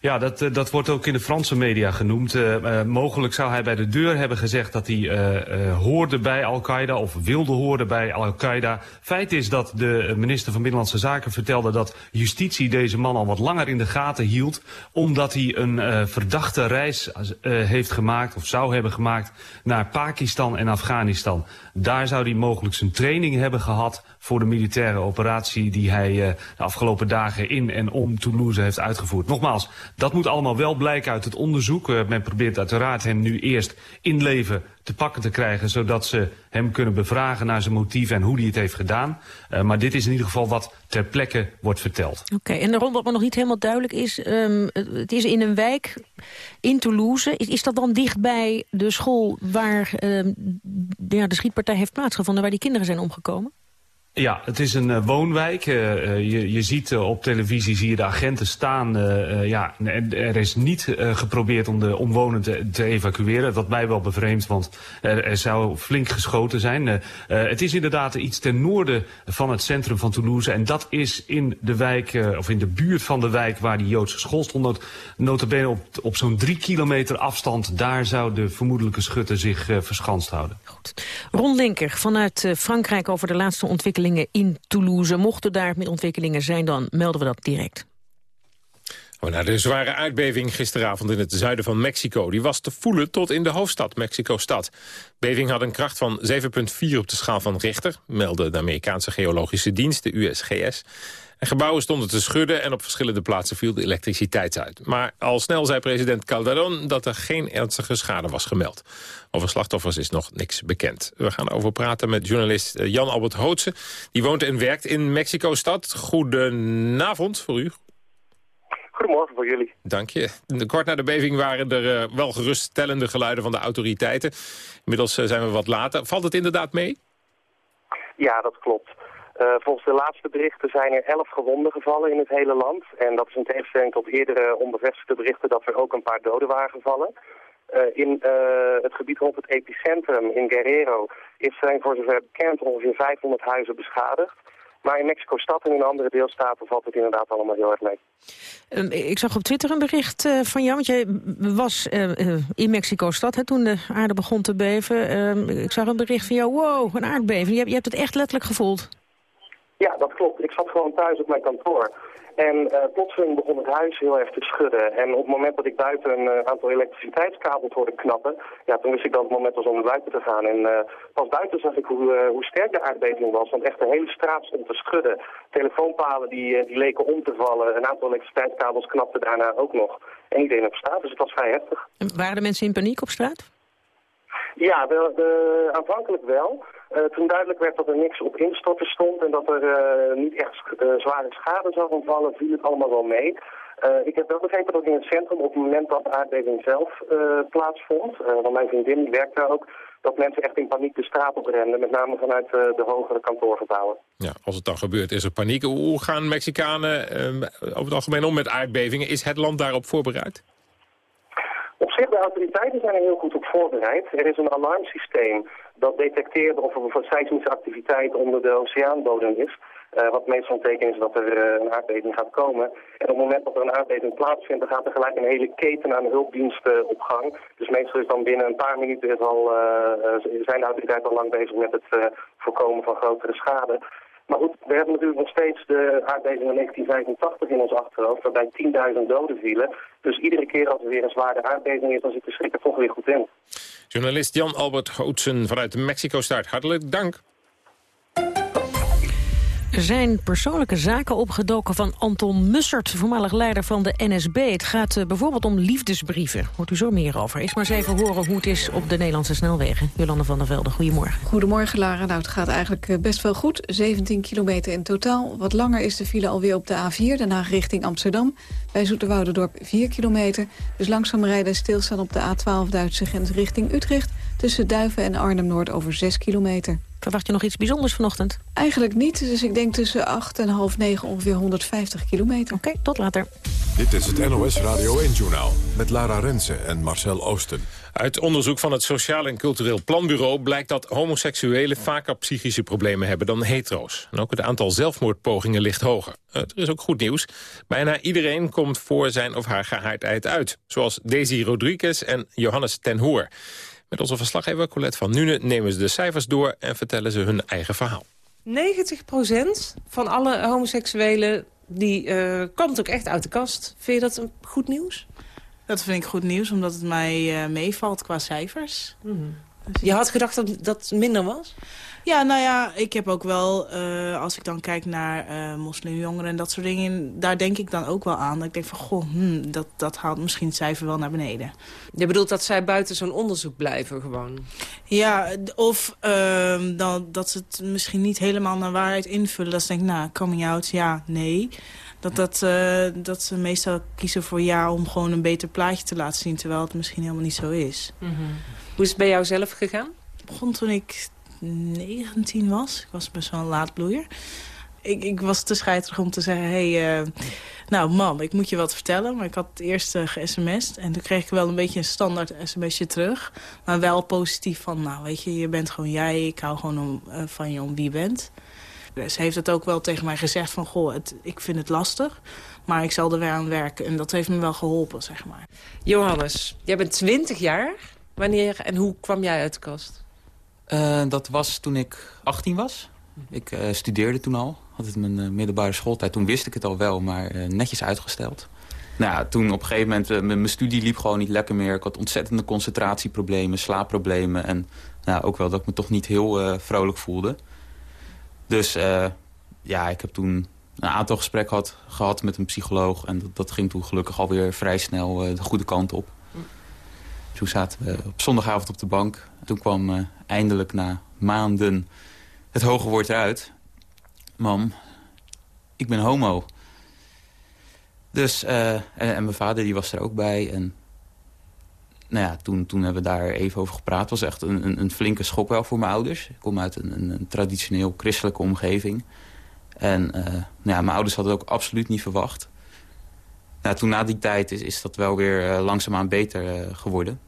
Ja, dat, eh, dat wordt ook in de Franse media genoemd. Uh, uh, mogelijk zou hij bij de deur hebben gezegd dat hij hoorde bij Al-Qaeda of wilde horen bij Al-Qaeda. Feit is dat de minister van Binnenlandse Zaken vertelde dat justitie deze man al wat langer in de gaten hield. Omdat hij een verdachte reis heeft gemaakt of zou hebben gemaakt naar Pakistan en Afghanistan. Daar zou hij mogelijk zijn training hebben gehad voor de militaire operatie die hij uh, de afgelopen dagen in en om Toulouse heeft uitgevoerd. Nogmaals, dat moet allemaal wel blijken uit het onderzoek. Uh, men probeert uiteraard hem nu eerst in leven te pakken te krijgen... zodat ze hem kunnen bevragen naar zijn motieven en hoe hij het heeft gedaan. Uh, maar dit is in ieder geval wat ter plekke wordt verteld. Oké, en rond wat me nog niet helemaal duidelijk is... Um, het is in een wijk in Toulouse. Is, is dat dan dichtbij de school waar um, ja, de schietpartij heeft plaatsgevonden... waar die kinderen zijn omgekomen? Ja, het is een uh, woonwijk. Uh, je, je ziet op televisie zie je de agenten staan. ja, er is niet geprobeerd om de omwonenden te, evacueren. Wat mij wel bevreemdt, want er, er zou flink geschoten zijn. het is inderdaad iets ten noorden van het centrum van Toulouse. En dat is in de wijk, of in de buurt van de wijk waar die Joodse school stond. Notabene op, op zo'n drie kilometer afstand. Daar zou de vermoedelijke schutter zich verschanst houden. Goed. Ron Linker vanuit Frankrijk over de laatste in Toulouse. Mochten daar met ontwikkelingen zijn, dan melden we dat direct. Oh, nou, de zware aardbeving gisteravond in het zuiden van Mexico... die was te voelen tot in de hoofdstad, Mexico-stad. Beving had een kracht van 7,4 op de schaal van Richter... meldde de Amerikaanse geologische dienst, de USGS. En gebouwen stonden te schudden en op verschillende plaatsen viel de elektriciteit uit. Maar al snel zei president Calderon dat er geen ernstige schade was gemeld. Over slachtoffers is nog niks bekend. We gaan over praten met journalist eh, Jan-Albert Hootse. Die woont en werkt in Mexico-stad. Goedenavond voor u. Goedemorgen voor jullie. Dank je. Kort na de beving waren er uh, wel geruststellende geluiden van de autoriteiten. Inmiddels uh, zijn we wat later. Valt het inderdaad mee? Ja, dat klopt. Uh, volgens de laatste berichten zijn er elf gewonden gevallen in het hele land. En dat is in tegenstelling tot eerdere onbevestigde berichten dat er ook een paar doden waren gevallen. in het gebied rond het epicentrum in Guerrero is zijn voor zover bekend ongeveer 500 huizen beschadigd. Maar in Mexico-stad en in andere deelstaten valt het inderdaad allemaal heel erg mee. Ehm, ik zag op Twitter een bericht van jou, want jij was in Mexico-stad toen de aarde begon te beven. Ehm, ik zag een bericht van jou, wow, een aardbeving. Je hebt het echt letterlijk gevoeld. Ja, dat klopt. Ik zat gewoon thuis op mijn kantoor. En uh, plotseling begon het huis heel erg te schudden. En op het moment dat ik buiten een uh, aantal elektriciteitskabels hoorde knappen... ja, toen wist ik dat het moment was om naar buiten te gaan. En uh, pas buiten zag ik hoe, hoe sterk de aardbeving was. Want echt de hele straat stond te schudden. Telefoonpalen die, die leken om te vallen. Een aantal elektriciteitskabels knapten daarna ook nog. En iedereen op straat, dus het was vrij heftig. En waren de mensen in paniek op straat? Ja, de, de, aanvankelijk wel. Uh, toen duidelijk werd dat er niks op instorten stond en dat er uh, niet echt uh, zware schade zou ontvallen, viel het allemaal wel mee. ik heb wel begrepen dat in het centrum op het moment dat de aardbeving zelf plaatsvond, want mijn vriendin die werkt daar ook, dat mensen echt in paniek de straat op renden, met name vanuit de hogere kantoorgebouwen. Ja, als het dan gebeurt is er paniek. Hoe gaan Mexicanen over het algemeen om met aardbevingen? Is het land daarop voorbereid? Op zich, de autoriteiten zijn er heel goed op voorbereid. Er is een alarmsysteem dat detecteert of er seismische activiteit onder de oceaanbodem is. Uh, wat meestal betekent is dat er uh, een aardbeving gaat komen. En op het moment dat er een aardbeving plaatsvindt, dan gaat er gelijk een hele keten aan hulpdiensten op gang. Dus meestal is dan binnen een paar minuten al, uh, zijn de autoriteiten al lang bezig met het voorkomen van grotere schade. Maar goed, we hebben natuurlijk nog steeds de aardbeving in 1985 in ons achterhoofd, waarbij 10.000 doden vielen. Dus iedere keer als er weer een zware aardbeving is, dan zit de schrik er toch weer goed in. Journalist Jan-Albert Gootsen vanuit Mexico-Start, hartelijk dank. Er zijn persoonlijke zaken opgedoken van Anton Mussert, voormalig leider van de NSB. Het gaat uh, bijvoorbeeld om liefdesbrieven. Hoort u zo meer over. Eerst maar eens even horen hoe het is op de Nederlandse snelwegen. Jolande van der Velde, goedemorgen. Goedemorgen, Lara. Nou, het gaat eigenlijk eh, best wel goed. 17 kilometer in totaal. Wat langer is de file alweer op de A4, daarna richting Amsterdam. Bij Zoeterwoudendorp 4 kilometer. Dus langzaam rijden en stilstaan op de A12 Duitse grens richting Utrecht. Tussen Duiven en Arnhem-Noord over 6 kilometer. Verwacht je nog iets bijzonders vanochtend? Eigenlijk niet, dus ik denk tussen 8 en half 9 ongeveer 150 kilometer. Oké, okay, tot later. Dit is het NOS Radio 1-journaal met Lara Rensen en Marcel Oosten. Uit onderzoek van het Sociaal en Cultureel Planbureau... blijkt dat homoseksuelen vaker psychische problemen hebben dan hetero's. En ook het aantal zelfmoordpogingen ligt hoger. Er is ook goed nieuws. Bijna iedereen komt voor zijn of haar gehaardheid uit. Zoals Daisy Rodriguez en Johannes ten Hoor. Met onze verslaggever Colette van Nune nemen ze de cijfers door... en vertellen ze hun eigen verhaal. 90% van alle homoseksuelen die, uh, komt ook echt uit de kast. Vind je dat goed nieuws? Dat vind ik goed nieuws, omdat het mij uh, meevalt qua cijfers. Mm. Je had gedacht dat dat minder was? Ja, nou ja, ik heb ook wel, uh, als ik dan kijk naar uh, moslimjongeren en dat soort dingen... daar denk ik dan ook wel aan. Dat ik denk van, goh, hmm, dat, dat haalt misschien het cijfer wel naar beneden. Je bedoelt dat zij buiten zo'n onderzoek blijven gewoon? Ja, of uh, dan, dat ze het misschien niet helemaal naar waarheid invullen. Dat ze denken, nou, coming out, ja, nee. Dat, dat, uh, dat ze meestal kiezen voor ja om gewoon een beter plaatje te laten zien... terwijl het misschien helemaal niet zo is. Mm -hmm. Hoe is het bij jou zelf gegaan? Het begon toen ik 19 was. Ik was best wel een laadbloeier. Ik, ik was te scheiterig om te zeggen... Hey, uh, nou, mam, ik moet je wat vertellen. Maar ik had het eerst uh, ge-sms'd. En toen kreeg ik wel een beetje een standaard sms'je terug. Maar wel positief van, nou, weet je, je bent gewoon jij. Ik hou gewoon om, uh, van je om wie je bent. Ze heeft het ook wel tegen mij gezegd van, goh, het, ik vind het lastig. Maar ik zal er weer aan werken. En dat heeft me wel geholpen, zeg maar. Johannes, jij bent 20 jaar. Wanneer en hoe kwam jij uit de kast? Uh, dat was toen ik 18 was. Ik uh, studeerde toen al. Had het mijn uh, middelbare schooltijd. Toen wist ik het al wel, maar netjes uitgesteld. Nou ja, toen op een gegeven moment... mijn studie liep gewoon niet lekker meer. Ik had ontzettende concentratieproblemen, slaapproblemen. En nou, ook wel dat ik me toch niet heel vrolijk voelde. Dus ja, ik heb toen een aantal gesprekken had, gehad met een psycholoog. En dat, dat ging toen gelukkig alweer vrij snel de goede kant op. Toen zaten we op zondagavond op de bank. Toen kwam uh, eindelijk na maanden het hoge woord eruit. Mam, ik ben homo. Dus, uh, en, mijn vader die was er ook bij. En nou ja, toen, toen hebben we daar even over gepraat. Het was echt een, een, een, flinke schok wel voor mijn ouders. Ik kom uit een, een, traditioneel christelijke omgeving. En uh, nou ja, mijn ouders hadden het ook absoluut niet verwacht. Nou, toen na die tijd is, is dat wel weer uh, langzaamaan beter geworden.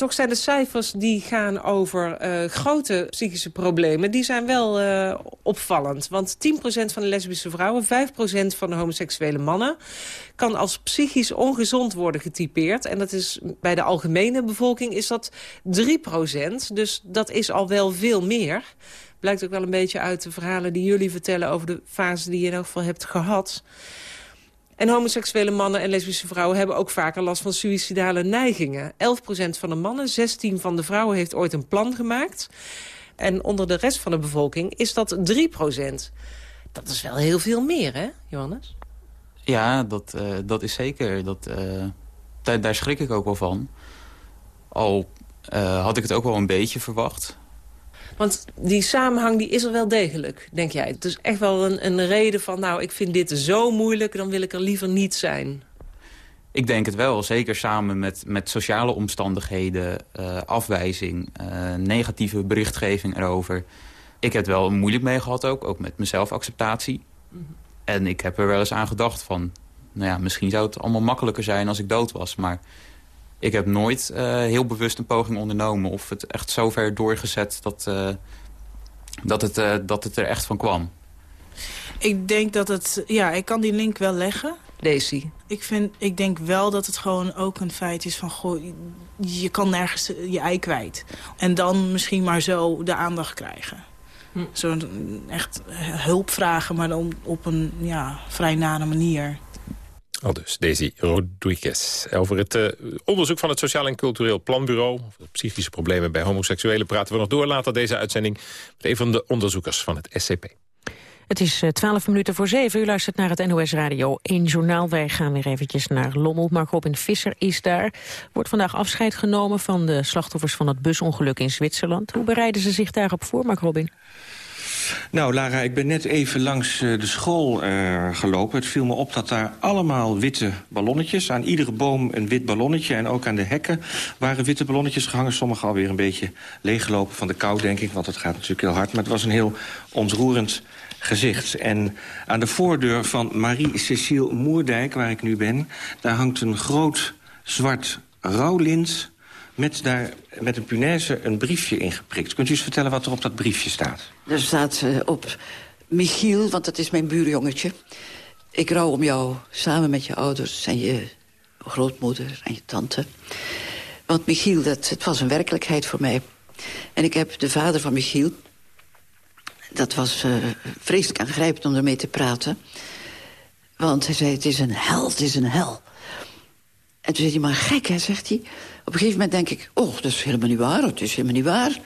Toch zijn de cijfers die gaan over eh, grote psychische problemen... die zijn wel uh, opvallend. Want 10% van de lesbische vrouwen, 5% van de homoseksuele mannen... kan als psychisch ongezond worden getypeerd. En dat is bij de algemene bevolking is dat 3%. Dus dat is al wel veel meer. Blijkt ook wel een beetje uit de verhalen die jullie vertellen... over de fase die je in elk geval hebt gehad... En homoseksuele mannen en lesbische vrouwen hebben ook vaker last van suïcidale neigingen. 11% van de mannen, 16 van de vrouwen heeft ooit een plan gemaakt. En onder de rest van de bevolking is dat 3%. Dat is wel heel veel meer, hè, Johannes? Ja, dat, uh, dat is zeker. Dat, uh, daar, schrik ik ook wel van. Al uh, had ik het ook wel een beetje verwacht. Want die samenhang die is er wel degelijk, denk jij. Het is echt wel een, een reden van, nou, ik vind dit zo moeilijk... dan wil ik er liever niet zijn. Ik denk het wel, zeker samen met, met sociale omstandigheden, uh, afwijzing, uh, negatieve berichtgeving erover. Ik heb het wel moeilijk mee gehad ook, ook met mezelfacceptatie. Mm -hmm. En ik heb er wel eens aan gedacht van, nou ja, misschien zou het allemaal makkelijker zijn als ik dood was. Maar ik heb nooit uh, heel bewust een poging ondernomen... of het echt zo ver doorgezet dat, uh, dat, het, uh, dat het er echt van kwam. Ik denk dat het... Ja, ik kan die link wel leggen. Daisy. Ik, vind, ik denk wel dat het gewoon ook een feit is van... Goh, je kan nergens je ei kwijt. En dan misschien maar zo de aandacht krijgen. Hm. Zo echt hulp vragen, maar dan op een ja, vrij nare manier. Al dus, Daisy Rodriguez. Over het uh, onderzoek van het Sociaal en Cultureel Planbureau... over psychische problemen bij homoseksuelen praten we nog door later deze uitzending... met een van de onderzoekers van het SCP. Het is twaalf minuten voor zeven. U luistert naar het NOS Radio 1 Journaal. Wij gaan weer eventjes naar Lommel. Mark Robin Visser is daar. Wordt vandaag afscheid genomen van de slachtoffers van het busongeluk in Zwitserland. Hoe bereiden ze zich daarop voor, Mark Robin? Nou, Lara, ik ben net even langs uh, de school uh, gelopen. Het viel me op dat daar allemaal witte ballonnetjes... aan iedere boom een wit ballonnetje en ook aan de hekken... waren witte ballonnetjes gehangen. Sommige alweer een beetje leeggelopen van de kou, denk ik... want het gaat natuurlijk heel hard. Maar het was een heel ontroerend gezicht. En aan de voordeur van Marie-Cécile Moerdijk, waar ik nu ben... daar hangt een groot zwart rouwlint met, daar, met een punaise een briefje ingeprikt. Kunt u eens vertellen wat er op dat briefje staat? Er staat uh, op Michiel, want dat is mijn buurjongetje. Ik rouw om jou, samen met je ouders en je grootmoeder en je tante. Want Michiel, dat, het was een werkelijkheid voor mij. En ik heb de vader van Michiel... dat was uh, vreselijk aangrijpend om ermee te praten. Want hij zei, het is een hel, het is een hel. En toen zei hij, maar gek, hè, zegt hij. Op een gegeven moment denk ik, oh, dat is helemaal niet waar, het is helemaal niet waar.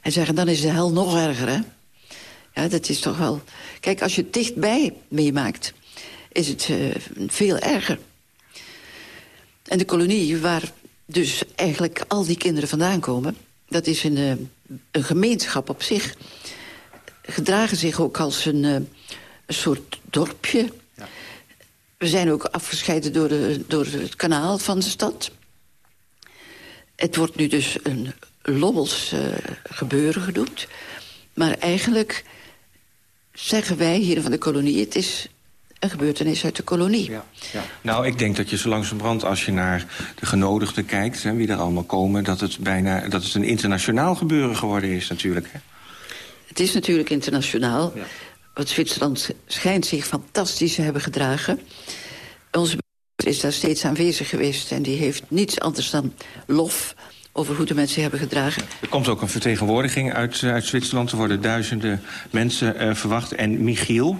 En zeggen, dan is de hel nog erger, hè. Ja, dat is toch wel... Kijk, als je het dichtbij meemaakt, is het uh, veel erger. En de kolonie, waar dus eigenlijk al die kinderen vandaan komen... dat is een, uh, een gemeenschap op zich. Gedragen zich ook als een, uh, een soort dorpje. Ja. We zijn ook afgescheiden door, de, door het kanaal van de stad. Het wordt nu dus een lobbels uh, gebeuren genoemd. Maar eigenlijk zeggen wij hier van de kolonie... het is een gebeurtenis uit de kolonie. Ja, ja. Nou, ik denk dat je zo langzamerhand, als je naar de genodigden kijkt... Hè, wie er allemaal komen, dat het bijna dat het een internationaal gebeuren geworden is natuurlijk. Hè? Het is natuurlijk internationaal. Ja. Want Zwitserland schijnt zich fantastisch te hebben gedragen. Onze is daar steeds aanwezig geweest... en die heeft niets anders dan lof over hoe de mensen hebben gedragen. Er komt ook een vertegenwoordiging uit, uit Zwitserland. Er worden duizenden mensen uh, verwacht. En Michiel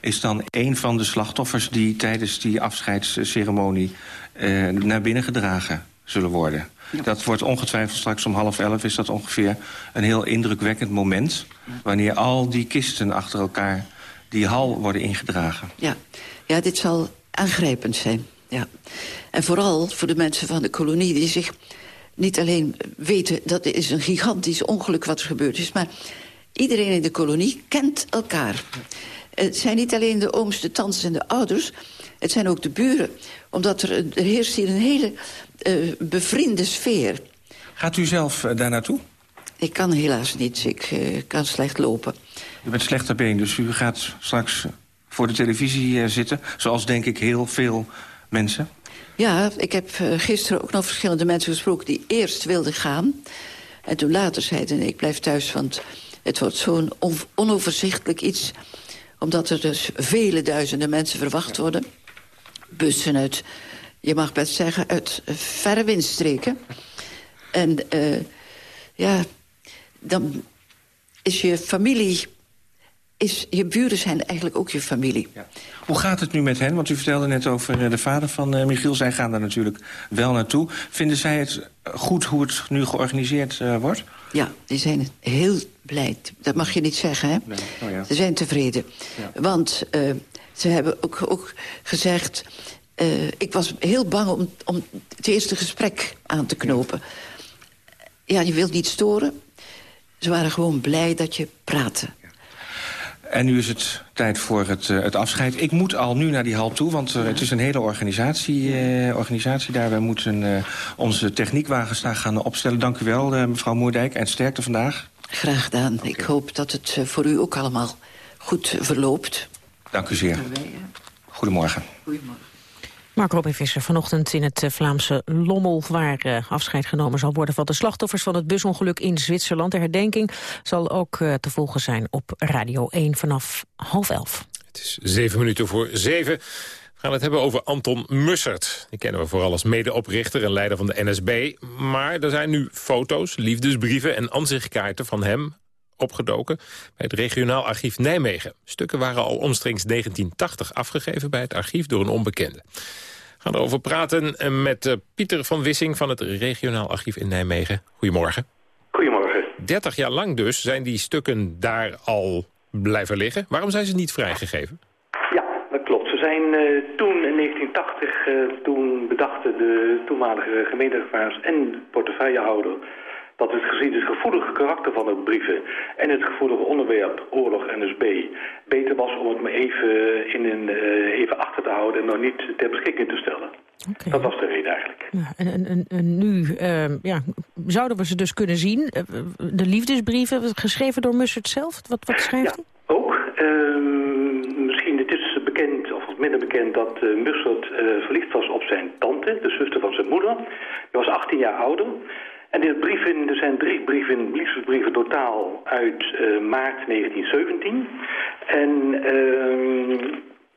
is dan een van de slachtoffers... die tijdens die afscheidsceremonie uh, naar binnen gedragen zullen worden. Ja. Dat wordt ongetwijfeld straks om half elf... is dat ongeveer een heel indrukwekkend moment... wanneer al die kisten achter elkaar die hal worden ingedragen. Ja, ja dit zal aangrijpend zijn. Ja. En vooral voor de mensen van de kolonie die zich niet alleen weten... dat is een gigantisch ongeluk wat er gebeurd is... maar iedereen in de kolonie kent elkaar. Het zijn niet alleen de ooms, de tantes en de ouders... het zijn ook de buren. Omdat er, er heerst hier een hele uh, bevriende sfeer. Gaat u zelf uh, daar naartoe? Ik kan helaas niet. Ik uh, kan slecht lopen. U bent slecht ter been, dus u gaat straks voor de televisie zitten... zoals denk ik heel veel mensen? Ja, ik heb uh, gisteren ook nog verschillende mensen gesproken... die eerst wilden gaan. En toen later zeiden, ik blijf thuis, want het wordt zo'n on onoverzichtelijk iets. Omdat er dus vele duizenden mensen verwacht worden. Bussen uit, je mag best zeggen, uit verre windstreken. En uh, ja, dan is je familie... Is, je buren zijn eigenlijk ook je familie. Ja. Hoe gaat het nu met hen? Want u vertelde net over eh, de vader van uh, Michiel. Zij gaan daar natuurlijk wel naartoe. Vinden zij het goed hoe het nu georganiseerd uh, wordt? Ja, die zijn heel blij. Dat mag je niet zeggen, hè? Nee. Oh, ja. Ze zijn tevreden. Ja. Want uh, ze hebben ook, ook gezegd... Uh, ik was heel bang om, om het eerste gesprek aan te knopen. Ja, je wilt niet storen. Ze waren gewoon blij dat je praatte. En nu is het tijd voor het, uh, het afscheid. Ik moet al nu naar die hal toe, want uh, het is een hele organisatie, uh, organisatie daar. Wij moeten onze techniekwagens daar gaan opstellen. Dank u wel, mevrouw Moerdijk, en sterkte vandaag. Graag gedaan. Okay. Ik hoop dat het voor u ook allemaal goed verloopt. Dank u zeer. Goedemorgen. Goedemorgen. Mark Robin Visser vanochtend in het Vlaamse Lommel... waar uh, afscheid genomen zal worden van de slachtoffers van het busongeluk in Zwitserland. De herdenking zal ook uh, te volgen zijn op Radio 1 vanaf half elf. Het is zeven minuten voor zeven. We gaan het hebben over Anton Mussert. Die kennen we vooral als medeoprichter en leider van de NSB. Maar er zijn nu foto's, liefdesbrieven en ansichtkaarten van hem opgedoken bij het regionaal archief Nijmegen. Stukken waren al omstreeks 1980 afgegeven bij het archief door een onbekende. We gaan erover praten met uh, Pieter van Wissing van het regionaal archief in Nijmegen. Goedemorgen. Goedemorgen. 30 jaar lang dus zijn die stukken daar al blijven liggen. Waarom zijn ze niet vrijgegeven? Ja, dat klopt. Ze zijn uh, toen in 1980, uh, toen bedachten de toenmalige gemeenteraars en portefeuillehouder dat het gezien het gevoelige karakter van de brieven en het gevoelige onderwerp oorlog NSB beter was om het me even, in een, uh, even achter te houden en nog niet ter beschikking te stellen. Okay. Dat was de reden eigenlijk. Ja, en, en, en, nu uh, ja, zouden we ze dus kunnen zien. Uh, de liefdesbrieven, geschreven door Mussert zelf. Wat, wat schrijft ja, hij? Ook. Ehm, misschien, het is bekend, of minder bekend, dat Mussert verliefd was op zijn tante, de zuster van zijn moeder. Hij was 18 jaar ouder. En de brieven, er zijn drie brieven, liefdesbrieven totaal uit uh, maart 1917. En uh,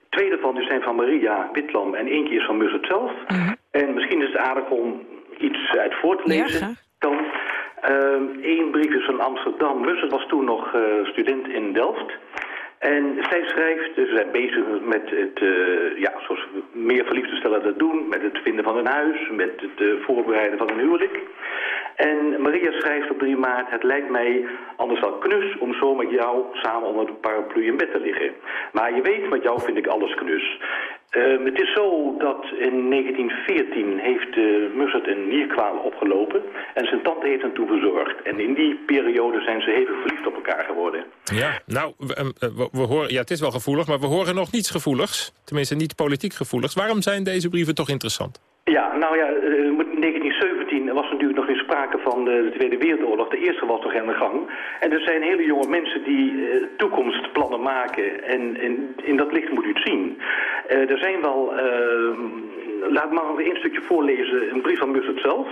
twee daarvan zijn van Maria Witlam en één keer is van Mussert zelf. Uh -huh. En misschien is het aardig om iets uit voor te lezen. Ja. Eén brief is van Amsterdam. Mussert was toen nog uh, student in Delft. En zij schrijft, ze zijn bezig met het, uh, ja, zoals meer verliefde stellen dat doen, met het vinden van een huis, met het uh, voorbereiden van een huwelijk. En Maria schrijft op 3 maart, het lijkt mij anders wel knus om zo met jou samen onder de paraplu in bed te liggen. Maar je weet, met jou vind ik alles knus. Uh, het is zo dat in 1914 heeft uh, Mussert een nierkwaal opgelopen en zijn tante heeft hem toen verzorgd. En in die periode zijn ze even verliefd op elkaar geworden. Ja, nou, we, horen, ja, het is wel gevoelig, maar we horen nog niets gevoeligs. Tenminste, niet politiek gevoeligs. Waarom zijn deze brieven toch interessant? Ja, nou ja, in 1917 was natuurlijk nog geen sprake van de Tweede Wereldoorlog. De eerste was nog aan de gang. En er zijn hele jonge mensen die uh, toekomstplannen maken. En, in dat licht moet u het zien. Uh, er zijn wel, uh, laat maar één stukje voorlezen, een brief van Mussert zelf.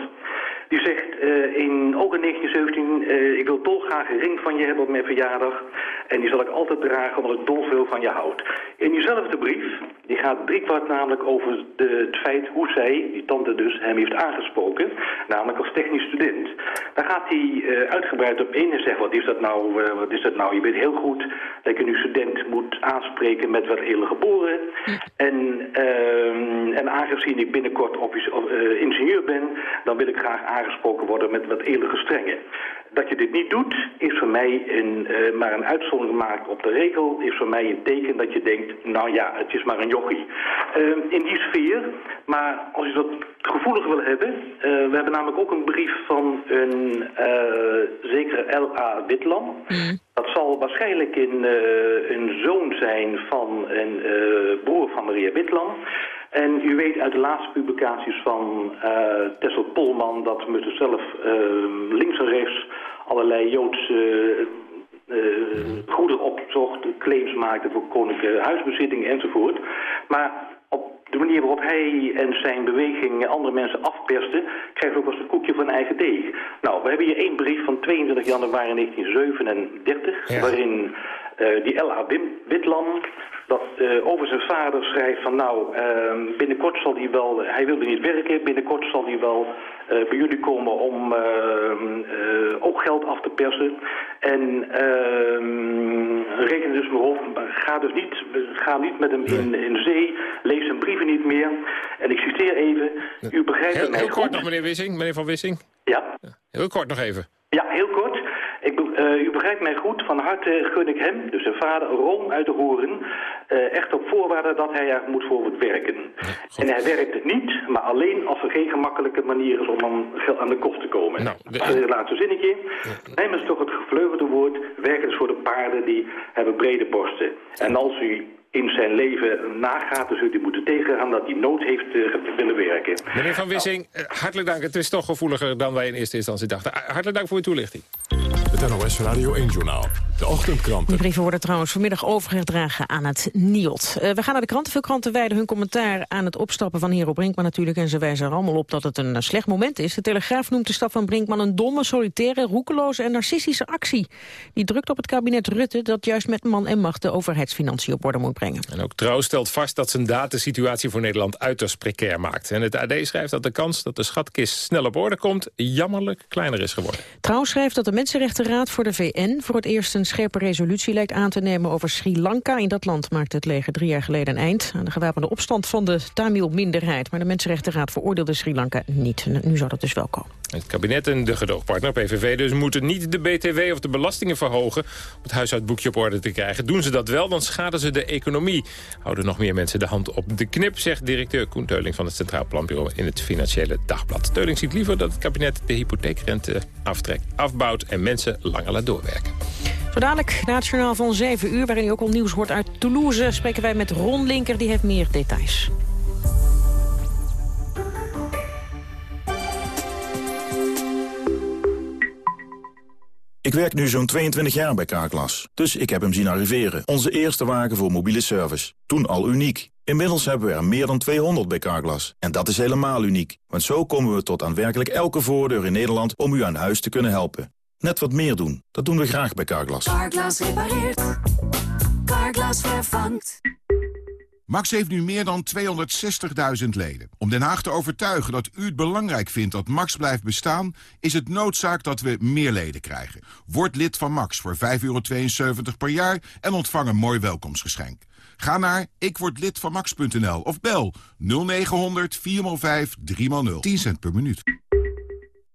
Die zegt uh, in, ook in 1917, uh, ik wil dolgraag een ring van je hebben op mijn verjaardag. En die zal ik altijd dragen omdat ik dolveel van je houd. In diezelfde brief, die gaat driekwart namelijk over de, het feit hoe zij, die tante dus, hem heeft aangesproken. Namelijk als technisch student. Daar gaat hij uh, uitgebreid op in en zegt, wat is dat nou, wat is dat nou? Je weet heel goed dat je nu student moet aanspreken met wat eerder geboren. En, uh, en aangezien ik binnenkort ingenieur ben, dan wil ik graag aangesproken worden met wat eerlijke strengen. Dat je dit niet doet, is voor mij een, uh, maar een uitzondering gemaakt op de regel. Is voor mij een teken dat je denkt, nou ja, het is maar een jochie. Uh, in die sfeer, maar als je dat gevoelig wil hebben... Uh, we hebben namelijk ook een brief van een zekere L.A. Witlam. Mm. Dat zal waarschijnlijk een, een zoon zijn van een broer van Maria Witlam... En u weet uit de laatste publicaties van uh, Tessel Polman... dat Mutter zelf uh, links en rechts allerlei Joodse uh, goederen opzocht... claims maakte voor koninklijke huisbezittingen enzovoort. Maar op de manier waarop hij en zijn beweging andere mensen afperste, krijgt ook als een koekje van eigen deeg. Nou, we hebben hier één brief van 22 januari 1937, waarin uh, die L.A. Witlam dat uh, over zijn vader schrijft van nou, uh, binnenkort zal hij wel, hij wilde niet werken, binnenkort zal hij wel bij jullie komen om ook geld af te persen. En ehm, reken dus maar op, ga dus niet, ga niet met hem in, in zee, lees zijn brieven niet meer. En ik citeer even, u begrijpt heel, mij heel goed. kort nog meneer Wissing, meneer Van Wissing. Ja. Heel kort nog even. Ja, heel kort. Uh, u begrijpt mij goed, van harte gun ik hem, dus zijn vader, Rom uit de horen. Uh, echt op voorwaarde dat hij er moet voor werken. en hij werkt niet, maar alleen als er geen gemakkelijke manier is om aan, aan de kost te komen. Nou, de... Het laatste zinnetje. Neem eens toch het gevleugelde woord, werken is voor de paarden die hebben brede borsten. En als u in zijn leven nagaat, zult u moeten tegengaan dat hij nood heeft uh, willen werken. Meneer Van Wissing, uh, hartelijk dank. Het is toch gevoeliger dan wij in eerste instantie dachten. Hartelijk dank voor uw toelichting. Het NOS Radio 1-journaal. De ochtendkranten. Die brieven worden trouwens vanmiddag overgedragen aan het NIOT. Uh, we gaan naar de kranten. Veel kranten wijden hun commentaar aan het opstappen van Hero Brinkman natuurlijk. En ze wijzen er allemaal op dat het een slecht moment is. De Telegraaf noemt de stap van Brinkman een domme, solitaire, roekeloze en narcistische actie. Die drukt op het kabinet Rutte dat juist met man en macht de overheidsfinanciën op orde moet brengen. En ook Trouw stelt vast dat zijn daad de situatie voor Nederland uiterst precair maakt. En het AD schrijft dat de kans dat de schatkist snel op orde komt... jammerlijk kleiner is geworden. Trouw schrijft dat de Mensenrechtenraad voor de VN... voor het eerst een scherpe resolutie lijkt aan te nemen over Sri Lanka. In dat land maakte het leger drie jaar geleden een eind... aan de gewapende opstand van de Tamil-minderheid. Maar de Mensenrechtenraad veroordeelde Sri Lanka niet. Nu zou dat dus wel komen. Het kabinet en de gedoogpartner PVV dus moeten niet de BTW of de belastingen verhogen... om het huishoudboekje op orde te krijgen. Doen ze dat wel, dan schaden ze de economie. Houden nog meer mensen de hand op de knip, zegt directeur Koen Teuling... van het Centraal Planbureau in het Financiële Dagblad. Teuling ziet liever dat het kabinet de hypotheekrente aftrekt, afbouwt... en mensen langer laat doorwerken. Zo dadelijk, na het journaal van 7 uur, waarin u ook al nieuws hoort uit Toulouse... spreken wij met Ron Linker, die heeft meer details. Ik werk nu zo'n 22 jaar bij Carglass, dus ik heb hem zien arriveren. Onze eerste wagen voor mobiele service. Toen al uniek. Inmiddels hebben we er meer dan 200 bij Carglass. En dat is helemaal uniek, want zo komen we tot aan werkelijk elke voordeur in Nederland om u aan huis te kunnen helpen. Net wat meer doen, dat doen we graag bij Carglass. Carglass repareert. Carglass vervangt. Max heeft nu meer dan 260.000 leden. Om Den Haag te overtuigen dat u het belangrijk vindt dat Max blijft bestaan... is het noodzaak dat we meer leden krijgen. Word lid van Max voor 5,72 per jaar en ontvang een mooi welkomstgeschenk. Ga naar ikwordlidvanmax.nl of bel 0900 405 3x0. 10 cent per minuut.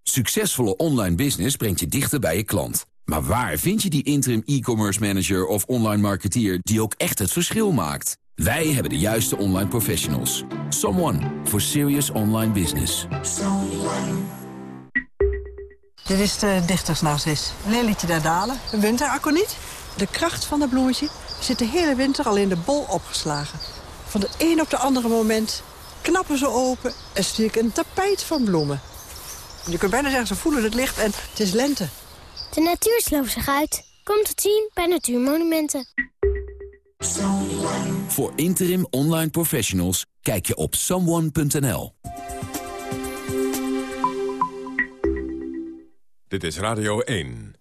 Succesvolle online business brengt je dichter bij je klant. Maar waar vind je die interim e-commerce manager of online marketeer... die ook echt het verschil maakt? Wij hebben de juiste online professionals. Someone for serious online business. Dit is de dichtersnarcis. Lelietje der dalen. Een winteraconiet. De kracht van het bloemetje zit de hele winter al in de bol opgeslagen. Van de een op de andere moment knappen ze open en zie ik een tapijt van bloemen. Je kunt bijna zeggen, ze voelen het licht en het is lente. De natuur sloopt zich uit. Kom te zien bij Natuurmonumenten. Voor interim online professionals kijk je op someone.nl. Dit is Radio 1.